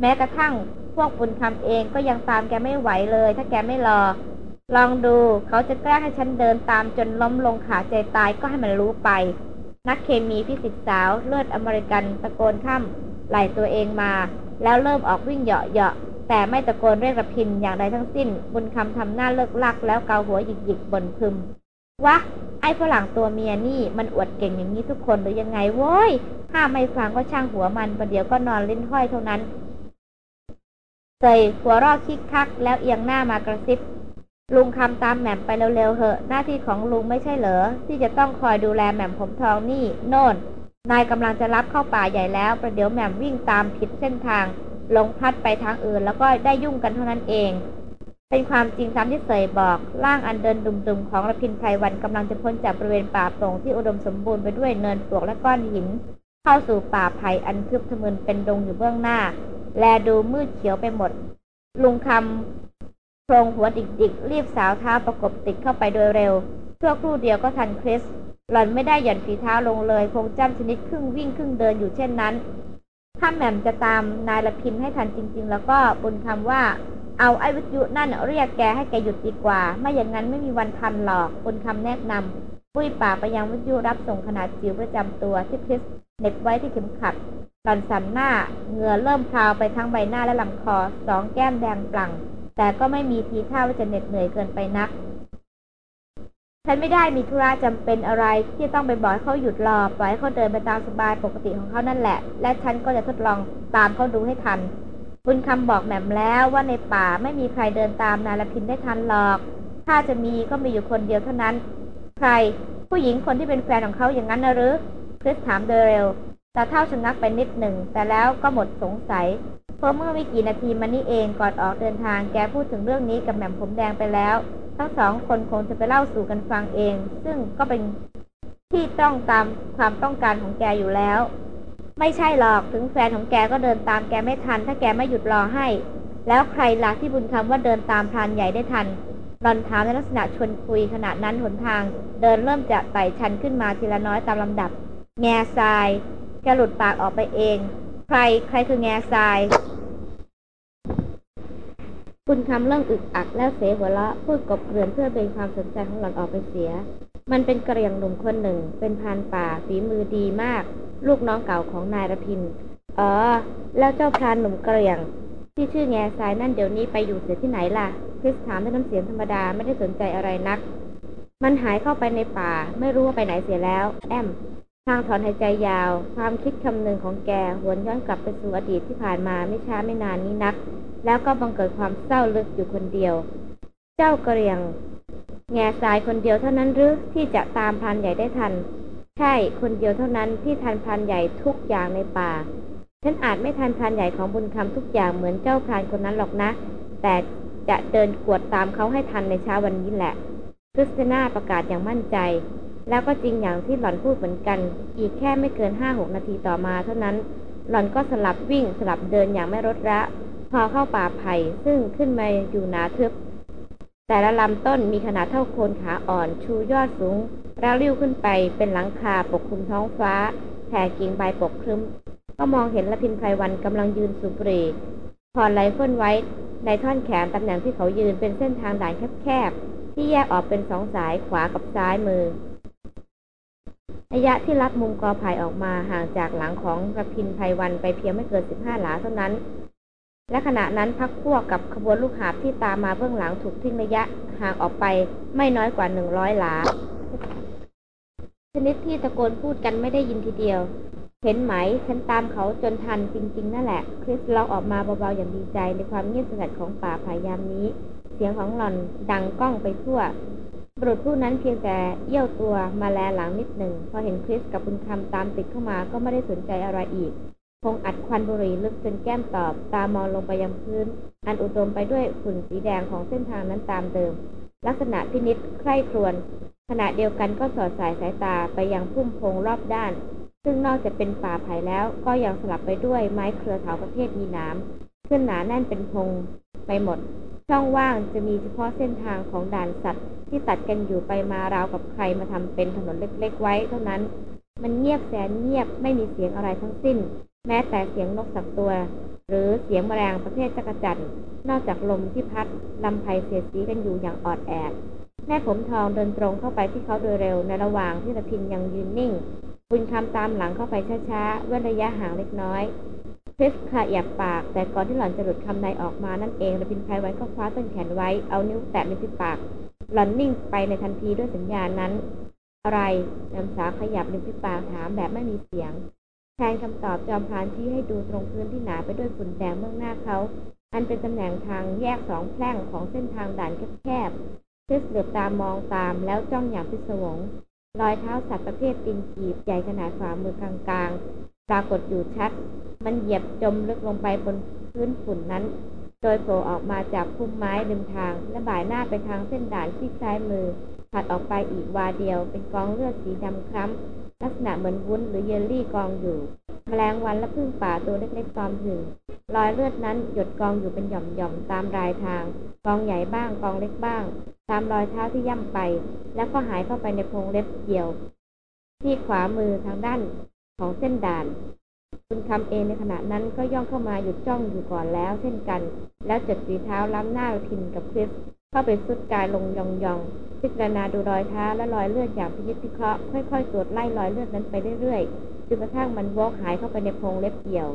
แม้กระทั่งพวกบุญคำเองก็ยังตามแกไม่ไหวเลย ถ้าแกไม่รอ ลองดูเขาจะแกล้งให้ฉันเดินตามจนล้มลงขาใจตายก็ให้มันรู้ไป นักเคมีฟิสิกสาวเลือดอเมริกันตะโกนข้ามไหล่ตัวเองมา แล้วเริ่มออกวิ่งเหาะเหาะแต่ไม่ตะโกนเรียกระพินอย่างใดทั้งสิ้น บุญคำทำหน้าเลิ่กลั่ก แล้วเกาหัวหยิกหยิกบ่นพึมวะไอ้ฝรั่งตัวเมียนี่มันอวดเก่งอย่างนี้ทุกคนหรือยังไงโว้ยถ้าไม่ฟังก็ช่างหัวมันประเดี๋ยวก็นอนลิ้นห้อยเท่านั้นเสยหัวร่อคิกคัก แล้วเอียงหน้ามากระซิบ ลุงคำตามแหม่มไปเร็วๆเหอะ หน้าที่ของลุงไม่ใช่เหรอ ที่จะต้องคอยดูแลแหม่มผมทองนี่ โน่น นายกำลังจะรับเข้าป่าใหญ่แล้ว ประเดี๋ยวแหม่มวิ่งตามผิดเส้นทางลงพัดไปทางอื่นแล้วก็ได้ยุ่งกันเท่านั้นเอง เป็นความจริงตามที่เสยบอก ร่างอันเดินดุมๆของระพินไพรวันกำลังจะพ้นจากบริเวณป่าโปร่งที่อุดมสมบูรณ์ไปด้วยเนินปลวกและก้อนหิน เข้าสู่ป่าไผ่อันทึบทะมึนเป็นดงอยู่เบื้องหน้า แลดูมืดเขียวไปหมด ลุงคำ โครงหัวดิกๆรีบสาวเท้าประกบติดเข้าไปโดยเร็วชั่วครู่เดียวก็ทันคริสหล่อนไม่ได้หย่อนฝีเท้าลงเลย คงจ้ำชนิดครึ่งวิ่งครึ่งเดินอยู่เช่นนั้น ถ้าแหม่มจะตามนายละพินให้ทันจริง ๆ แล้วก็บุญคำว่า เอาไอ้วิทยุนั่นเรียกแกให้แกหยุดดีกว่า ไม่อย่างนั้นไม่มีวันทันหรอกบุญคำแนะนำปุ้ยป่าไปยังวิทยุรับส่งขนาดจิ๋วประจำตัวที่คริสเหน็บไว้ที่เข็มขัดหล่อนสันหน้าเหงื่อเริ่มพราวไปทั้งใบหน้าและลำคอสองแก้มแดงปลั่ง แต่ก็ไม่มีทีท่าว่าจะเหน็ดเหนื่อยเกินไปนัก ฉันไม่ได้มีธุระจำเป็นอะไรที่ต้องไปบอกให้เขาหยุดรอปล่อยให้เขาเดินไปตามสบายปกติของเขานั่นแหละ และฉันก็จะทดลองตามเขาดูให้ทัน บุญคำบอกแหม่มแล้วว่าในป่าไม่มีใครเดินตามนายละพินได้ทันหรอก ถ้าจะมีก็มีอยู่คนเดียวเท่านั้น ใคร ผู้หญิงคนที่เป็นแฟนของเขาอย่างนั้นนะหรือคริสถามโดยเร็ว ตาเท่าชะงักไปนิดหนึ่ง แต่แล้วก็หมดสงสัย เพราะเมื่อไม่กี่นาทีมานี้เองก่อนออกเดินทางแกพูดถึงเรื่องนี้กับแหม่มผมแดงไปแล้ว ทั้งสองคนคงจะไปเล่าสู่กันฟังเอง ซึ่งก็เป็นที่ต้องตามความต้องการของแกอยู่แล้ว ไม่ใช่หรอกถึงแฟนของแกก็เดินตามแกไม่ทัน ถ้าแกไม่หยุดรอให้ แล้วใครล่ะที่บุญคำว่าเดินตามพรานใหญ่ได้ทันรอนถามในลักษณะชวนคุยขณะนั้นหนทาง เดินเริ่มจะไต่ชันขึ้นมาทีละน้อยตามลำดับ แง่ทราย แกหลุดปากออกไปเอง ใครใครคือแง่ทราย คุณคำเริ่มอึกอักแล้วเสหัวเราะพูดกบเกลื่อนเพื่อเป็นความสนใจของหล่อนออกไปเสีย มันเป็นกระเรียงหนุ่มคนหนึ่ง เป็นพานป่าฝีมือดีมาก ลูกน้องเก่าของนายระพินอ๋อ แล้วเจ้าพรานหนุ่มกระเรียง ที่ชื่อแง่ทรายนั่นเดี๋ยวนี้ไปอยู่เสียที่ไหนล่ะคริสถามด้วยน้ำเสียงธรรมดาไม่ได้สนใจอะไรนัก มันหายเข้าไปในป่า ไม่รู้ว่าไปไหนเสียแล้ว แอม ทางถอนหายใจยาว ความคิดคำนึงของแกหวนย้อนกลับไปสู่อดีตที่ผ่านมาไม่ช้าไม่นานนี้นัก แล้วก็บังเกิดความเศร้าลึกอยู่คนเดียว เจ้ากระเรียง แง่สายคนเดียวเท่านั้นหรือที่จะตามพันใหญ่ได้ทัน ใช่คนเดียวเท่านั้นที่ทันพันใหญ่ทุกอย่างในป่า ฉันอาจไม่ทันพรานใหญ่ของบุญคำทุกอย่างเหมือนเจ้าพรานคนนั้นหรอกนะ แต่จะเดินกวดตามเขาให้ทันในเช้าวันนี้แหละคริสติน่าประกาศอย่างมั่นใจ แล้วก็จริงอย่างที่หล่อนพูดเหมือนกัน อีกแค่ไม่เกินห้าหกนาทีต่อมาเท่านั้น หล่อนก็สลับวิ่งสลับเดินอย่างไม่ลดละ พอเข้าป่าไผ่ซึ่งขึ้นมาอยู่หนาทึบ แต่ละลำต้นมีขนาดเท่าโคนขาอ่อน ชูยอดสูงแล้วริ้วขึ้นไปเป็นหลังคาปกคลุมท้องฟ้าแผ่กิ่งใบปกครึ้มก็มองเห็นระพินไพรวันกำลังยืนสูบบุหรี่ถอนไรเฟิลไว้ ในท่อนแขนตำแหน่งที่เขายืนเป็นเส้นทางด่านแคบๆที่แยกออกเป็นสองสายขวากับซ้ายมือ ระยะที่รับมุมกอไผ่ออกมาห่างจากหลังของระพินไพรวันไปเพียงไม่เกิน 15 หลาเท่านั้น และขณะนั้นพรรคพวกกับขบวนลูกหาบที่ตามมาเบื้องหลังถูกทิ้งระยะห่างออกไปไม่น้อยกว่า 100 หลา ชนิดที่ตะโกนพูดกันไม่ได้ยินทีเดียว เห็นไหม ฉันตามเขาจนทันจริง ๆ นั่นแหละ คริสล็อกออกมาเบาๆอย่างดีใจในความเงียบสงัดของป่าผายามนี้ เสียงของหล่อนดังก้องไปทั่ว บุรุษผู้นั้นเพียงแต่เอี้ยวตัวมาแลหลังนิดหนึ่ง พอเห็นคริสกับบุญคำตามติดเข้ามาก็ไม่ได้สนใจอะไรอีก คงอัดควันบุหรี่ลึกจนแก้มตอบ ตามองลงไปยังพื้น อันอุดมไปด้วยฝุ่นสีแดงของเส้นทางนั้นตามเดิม ลักษณะพินิษใคร่ครวญ ขณะเดียวกันก็สอดสายสายตาไปยังพุ่มพงรอบด้าน ซึ่งนอกจากเป็นป่าไผ่แล้วก็ยังสลับไปด้วยไม้เครือเถาประเภทมีน้ำขึ้นหนาแน่นเป็นพงไปหมด ช่องว่างจะมีเฉพาะเส้นทางของด่านสัตว์ ที่ตัดกันอยู่ไปมาราวกับใครมาทำเป็นถนนเล็กๆไว้เท่านั้น มันเงียบแสนเงียบไม่มีเสียงอะไรทั้งสิ้น แม้แต่เสียงนกสักตัว หรือเสียงแมลงประเภทจักจั่นนอกจากลมที่พัดลำไผ่เสียดสีกันอยู่อย่างออดแอด แม่ผมทองเดินตรงเข้าไปที่เขาโดยเร็วในระหว่างที่ระพินยังยืนนิ่ง บุญคำตามหลังเข้าไปช้าๆ เว้นระยะห่างเล็กน้อยคริสขยับปาก แต่ก่อนที่หล่อนจะหลุดคำใดออกมานั่นเองระพินไพรไว้ก็คว้าต้นแขนไว้ เอานิ้วแตะริมฝีปาก หล่อนนิ่งไปในทันทีด้วยสัญญาณนั้น อะไรนำสาขยับริมฝีปากถามแบบไม่มีเสียงแทนคำตอบจอมพานชี้ให้ดูตรงพื้นที่หนาไปด้วยฝุ่นแดงเบื้องหน้าเขา อันเป็นตำแหน่งทางแยกสองแพร่งของเส้นทางด่านแคบ คริสเหลือบตามองตามแล้วจ้องอย่างพิศวง รอยเท้าสัตว์ประเภทตินกีบใหญ่ขนาดฝ่ามือกลางๆ ปรากฏอยู่ชัด มันเหยียบจมลึกลงไปบนพื้นฝุ่นนั้น โดยโผล่ออกมาจากพุ่มไม้ริมทาง และบ่ายหน้าไปทางเส้นด่านที่ซ้ายมือ ถัดออกไปอีกวาเดียว เป็นกองเลือดสีดำคล้ำลักษณะเหมือนวุ้นหรือเยลลี่กองอยู่แมลงวันและพึ่งป่าตัวเล็กๆตอมถึงรอยเลือดนั้นหยดกองอยู่เป็นหย่อมๆตามรายทาง กองใหญ่บ้างกองเล็กบ้าง ตามรอยเท้าที่ย่ำไป แล้วก็หายเข้าไปในโพรงเล็บเกี่ยว ที่ขวามือทางด้านของเส้นด่านคุณคำเองในขณะนั้นก็ย่องเข้ามาหยุดจ้องอยู่ก่อนแล้วเช่นกัน แล้วจดสีเท้าล้ำหน้าพินกับคริสเข้าไปสุดกายลงยองๆพิจารณาดูรอยเท้าและรอยเลือดอย่างพิจิตพิเคราะห์ค่อยๆตรวจไล่รอยเลือดนั้นไปเรื่อยๆจนกระทั่งมันวอกหายเข้าไปในโพรงเล็บเกี่ยว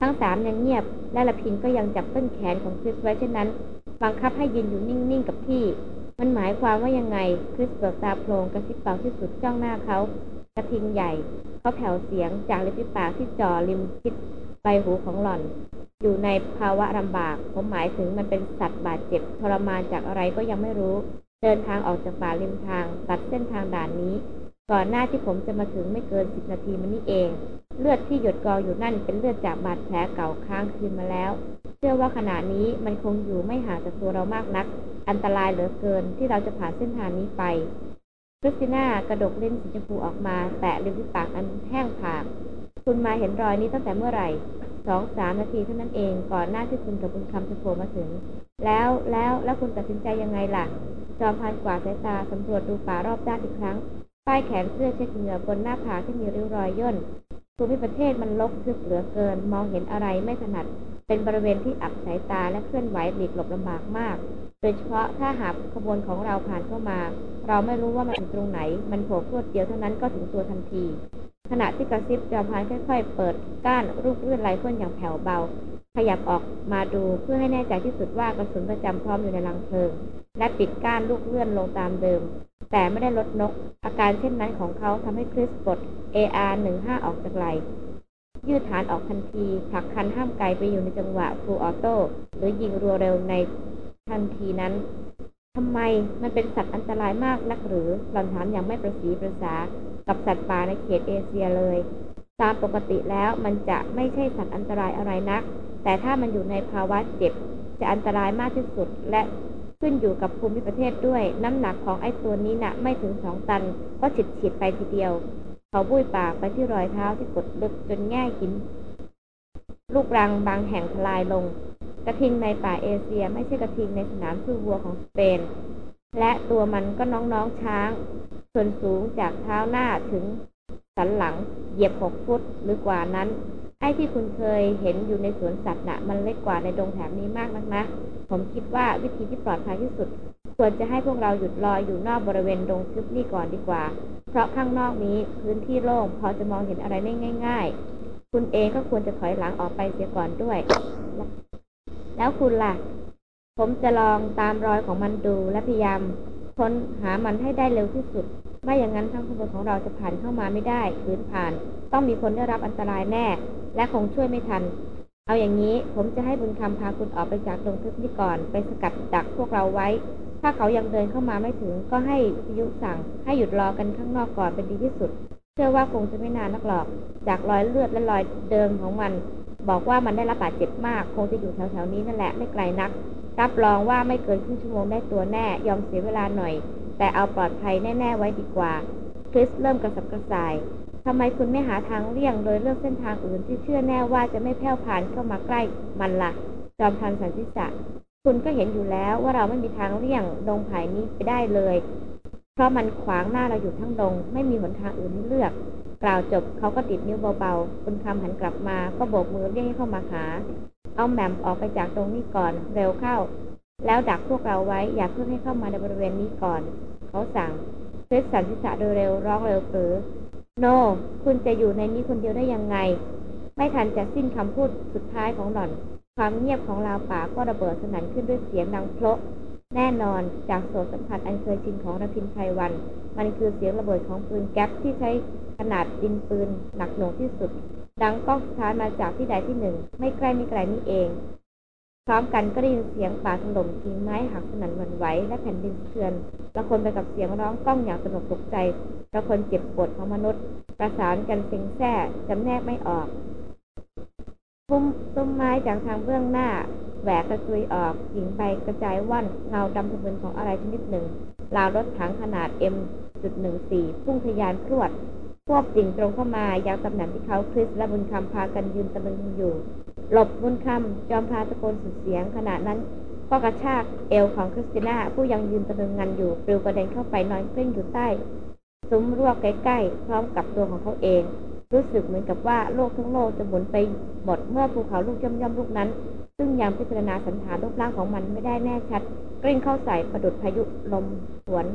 ทั้งสามยังเงียบและละพินก็ยังจับต้นแขนของคริสไว้เช่นนั้น บังคับให้ยืนอยู่นิ่งๆกับที่ มันหมายความว่ายังไงคริสเบิกตาโพลงกระซิบเบาที่สุดจ้องหน้าเขา กระทิงใหญ่ เขาแผ่วเสียงจากริมฝีปากที่จ่อริมคิดใบหูของหล่อน อยู่ในภาวะลำบาก ผมหมายถึงมันเป็นสัตว์บาดเจ็บทรมานจากอะไรก็ยังไม่รู้ เดินทางออกจากป่าริมทาง ตัดเส้นทางด่านนี้ ก่อนหน้าที่ผมจะมาถึงไม่เกินสิบนาทีมานี้เอง เลือดที่หยดกองอยู่นั่นเป็นเลือดจากบาดแผลเก่าค้างคืนมาแล้ว เชื่อว่าขณะนี้มันคงอยู่ไม่ห่างจากตัวเรามากนัก อันตรายเหลือเกินที่เราจะผ่านเส้นทางนี้ไปคริสติน่ากระดกเล่นสีชมพูออกมา แตะริมฝีปากอันแห้งผาก คุณมาเห็นรอยนี้ตั้งแต่เมื่อไหร่สองสามนาทีเท่านั้นเองก่อนหน้าที่คุณกับบุญคำจะโผล่มาถึง แล้วแล้วแล้วคุณตัดสินใจยังไงล่ะ จอมพันกว่าดสายตาสำรวจดูป่ารอบด้านอีกครั้ง ป้ายแขนเสื้อเช็ดเหงื่อบนหน้าผากที่มีริ้วรอยย่นภูมิประเทศมันลกทึบเหลือเกิน มองเห็นอะไรไม่ถนัด เป็นบริเวณที่อับสายตาและเคลื่อนไหวหลีกหลบลำบากมาก โดยเฉพาะถ้าหากขบวนของเราผ่านเข้ามา เราไม่รู้ว่ามันอยู่ตรงไหน มันโผล่พรวดเดียวเท่านั้นก็ถึงตัวทันที ขณะที่กระซิบจอมพรานค่อย ๆ เปิดก้านลูกเลื่อนไรเฟิลอย่างแผ่วเบา ขยับออกมาดูเพื่อให้แน่ใจที่สุดว่ากระสุนประจำพร้อมอยู่ในรังเพลิง และปิดก้านลูกเลื่อนลงตามเดิม แต่ไม่ได้ลดนก อาการเช่นนั้นของเขาทำให้คริสปลด AR-15 ออกจากไหล่ยืดฐานออกทันทีผลักคันห้ามไกไปอยู่ในจังหวะ full autoหรือยิงรัวเร็วในทันทีนั้นทำไมมันเป็นสัตว์อันตรายมากนักหรือหล่อนถามอย่างไม่ประสีประสากับสัตว์ป่าในเขตเอเชียเลย ตามปกติแล้วมันจะไม่ใช่สัตว์อันตรายอะไรนัก แต่ถ้ามันอยู่ในภาวะเจ็บ จะอันตรายมากที่สุด และขึ้นอยู่กับภูมิประเทศด้วย น้ำหนักของไอ้ตัวนี้นะ่ะไม่ถึงสองตัน ก็ฉิดฉีดไปทีเดียว เขาบุ้ยปากไปที่รอยเท้าที่กดลึกจนแง่หิน ลูกรังบางแห่งทลายลง กระทิงในป่าเอเชียไม่ใช่กระทิงในสนามสู้วัวของสเปน และตัวมันก็น้องๆช้าง ส่วนสูงจากเท้าหน้าถึงสันหลังเหยียบหกฟุตหรือกว่านั้น ไอ้ที่คุณเคยเห็นอยู่ในสวนสัตว์น่ะ มันเล็กกว่าในดงแถบนี้มากนักนะ ผมคิดว่าวิธีที่ปลอดภัยที่สุด ควรจะให้พวกเราหยุดรออยู่นอกบริเวณดงทึบนี่ก่อนดีกว่า เพราะข้างนอกนี้พื้นที่โล่งพอจะมองเห็นอะไรได้ง่าย ๆ คุณเองก็ควรจะถอยหลังออกไปเสียก่อนด้วย แล้วคุณล่ะ ผมจะลองตามรอยของมันดูและพยายามค้นหามันให้ได้เร็วที่สุด ไม่อย่างนั้นทั้งขบวนของเราจะผ่านเข้ามาไม่ได้คืนผ่าน ต้องมีคนได้รับอันตรายแน่ และคงช่วยไม่ทัน เอาอย่างนี้ผมจะให้บุญคำพาคุณออกไปจากดงทึบนี้ก่อน ไปสกัดดักพวกเราไว้ ถ้าเขายังเดินเข้ามาไม่ถึง ก็ให้วิทยุสั่ง ให้หยุดรอกันข้างนอกก่อนเป็นดีที่สุด เชื่อว่าคงจะไม่นานนักหรอก จากรอยเลือดและรอยเดิมของมัน บอกว่ามันได้รับบาดเจ็บมาก คงจะอยู่แถวๆนี้นั่นแหละไม่ไกลนัก รับรองว่าไม่เกินครึ่งชั่วโมงได้ตัวแน่ ยอมเสียเวลาหน่อย แต่เอาปลอดภัยแน่ ๆ ไว้ดีกว่าคริสเริ่มกระสับกระส่าย ทำไมคุณไม่หาทางเลี่ยง โดยเลือกเส้นทางอื่นที่เชื่อแน่ว่าจะไม่แผ่วผ่านเข้ามาใกล้มันละ่ะ จอมพันสันติษะคุณก็เห็นอยู่แล้วว่าเราไม่มีทางเลี่ยงดงไผ่นี้ไปได้เลยถราะมันขวางหน้าเราอยู่ทั้งดง ไม่มีหนทางอื่นให้เลือก กล่าวจบเขาก็ติดนิ้วเบาๆ คุณคำหันกลับมา ก็โบกมือเรียกให้เข้ามาหา เอาแหม่มออกไปจากตรงนี้ก่อน เร็วเข้า แล้วดักพวกเราไว้ อย่าเพิ่งให้เข้ามาในบริเวณนี้ก่อน เขาสั่งคริสสันทิษะโดยเร็วร้องเร็วปรือ โนคุณจะอยู่ในนี้คนเดียวได้ยังไง ไม่ทันจะสิ้นคำพูดสุดท้ายของหล่อน ความเงียบของราวป่าก็ระเบิดสนั่นขึ้นด้วยเสียงดังเพลาะแน่นอนจากโสตสัมผัสอันเคยชินของรพินไพรวัน มันคือเสียงระเบิดของปืนแก๊ปที่ใช้ขนาดดินปืนหนักหน่วงที่สุด ดังก้องสถานมาจากที่ใดที่หนึ่ง ไม่ใกล้ไม่ไกลนี่เอง พร้อมกันก็ได้ยินเสียงป่าถล่มกิ่งไม้หักสนั่นหวั่นไหวและแผ่นดินสะเทือนละคนไปกับเสียงร้องก้องอย่างสนุกตกใจละคนเจ็บปวดของมนุษย์ ประสานกันเซ็งแซ่จำแนกไม่ออกพุ่มต้นไม้จากทางเบื้องหน้าแหวกกระจุยออกกิ่งใบกระจายว่อนเงาดำทะมึนของอะไรชนิดหนึ่งราวรถถังขนาด M.14 พุ่งทะยานพรวดพวกสิ่งตรงเข้ามายังตำแหน่งที่เขาคริสและบุญคำพากันยืนตะลึงอยู่ หลบบุญคำจอมพาตะโกนสุดเสียงขณะนั้นก็กระชากเอวของคริสติน่าผู้ยังยืนตะลึงงันอยู่ปลิวกระเด็นเข้าไปนอนกลิ้งอยู่ใต้ ซุ้มรวกใกล้ๆ พร้อมกับตัวของเขาเอง รู้สึกเหมือนกับว่าโลกทั้งโลกจะหมุนไปหมดเมื่อภูเขาลูกย่อมๆลูกนั้น ซึ่งยังพิจารณาสันฐานรูปร่างของมันไม่ได้แน่ชัด กลิ้งเข้าใส่ประดุดพายุลมสวน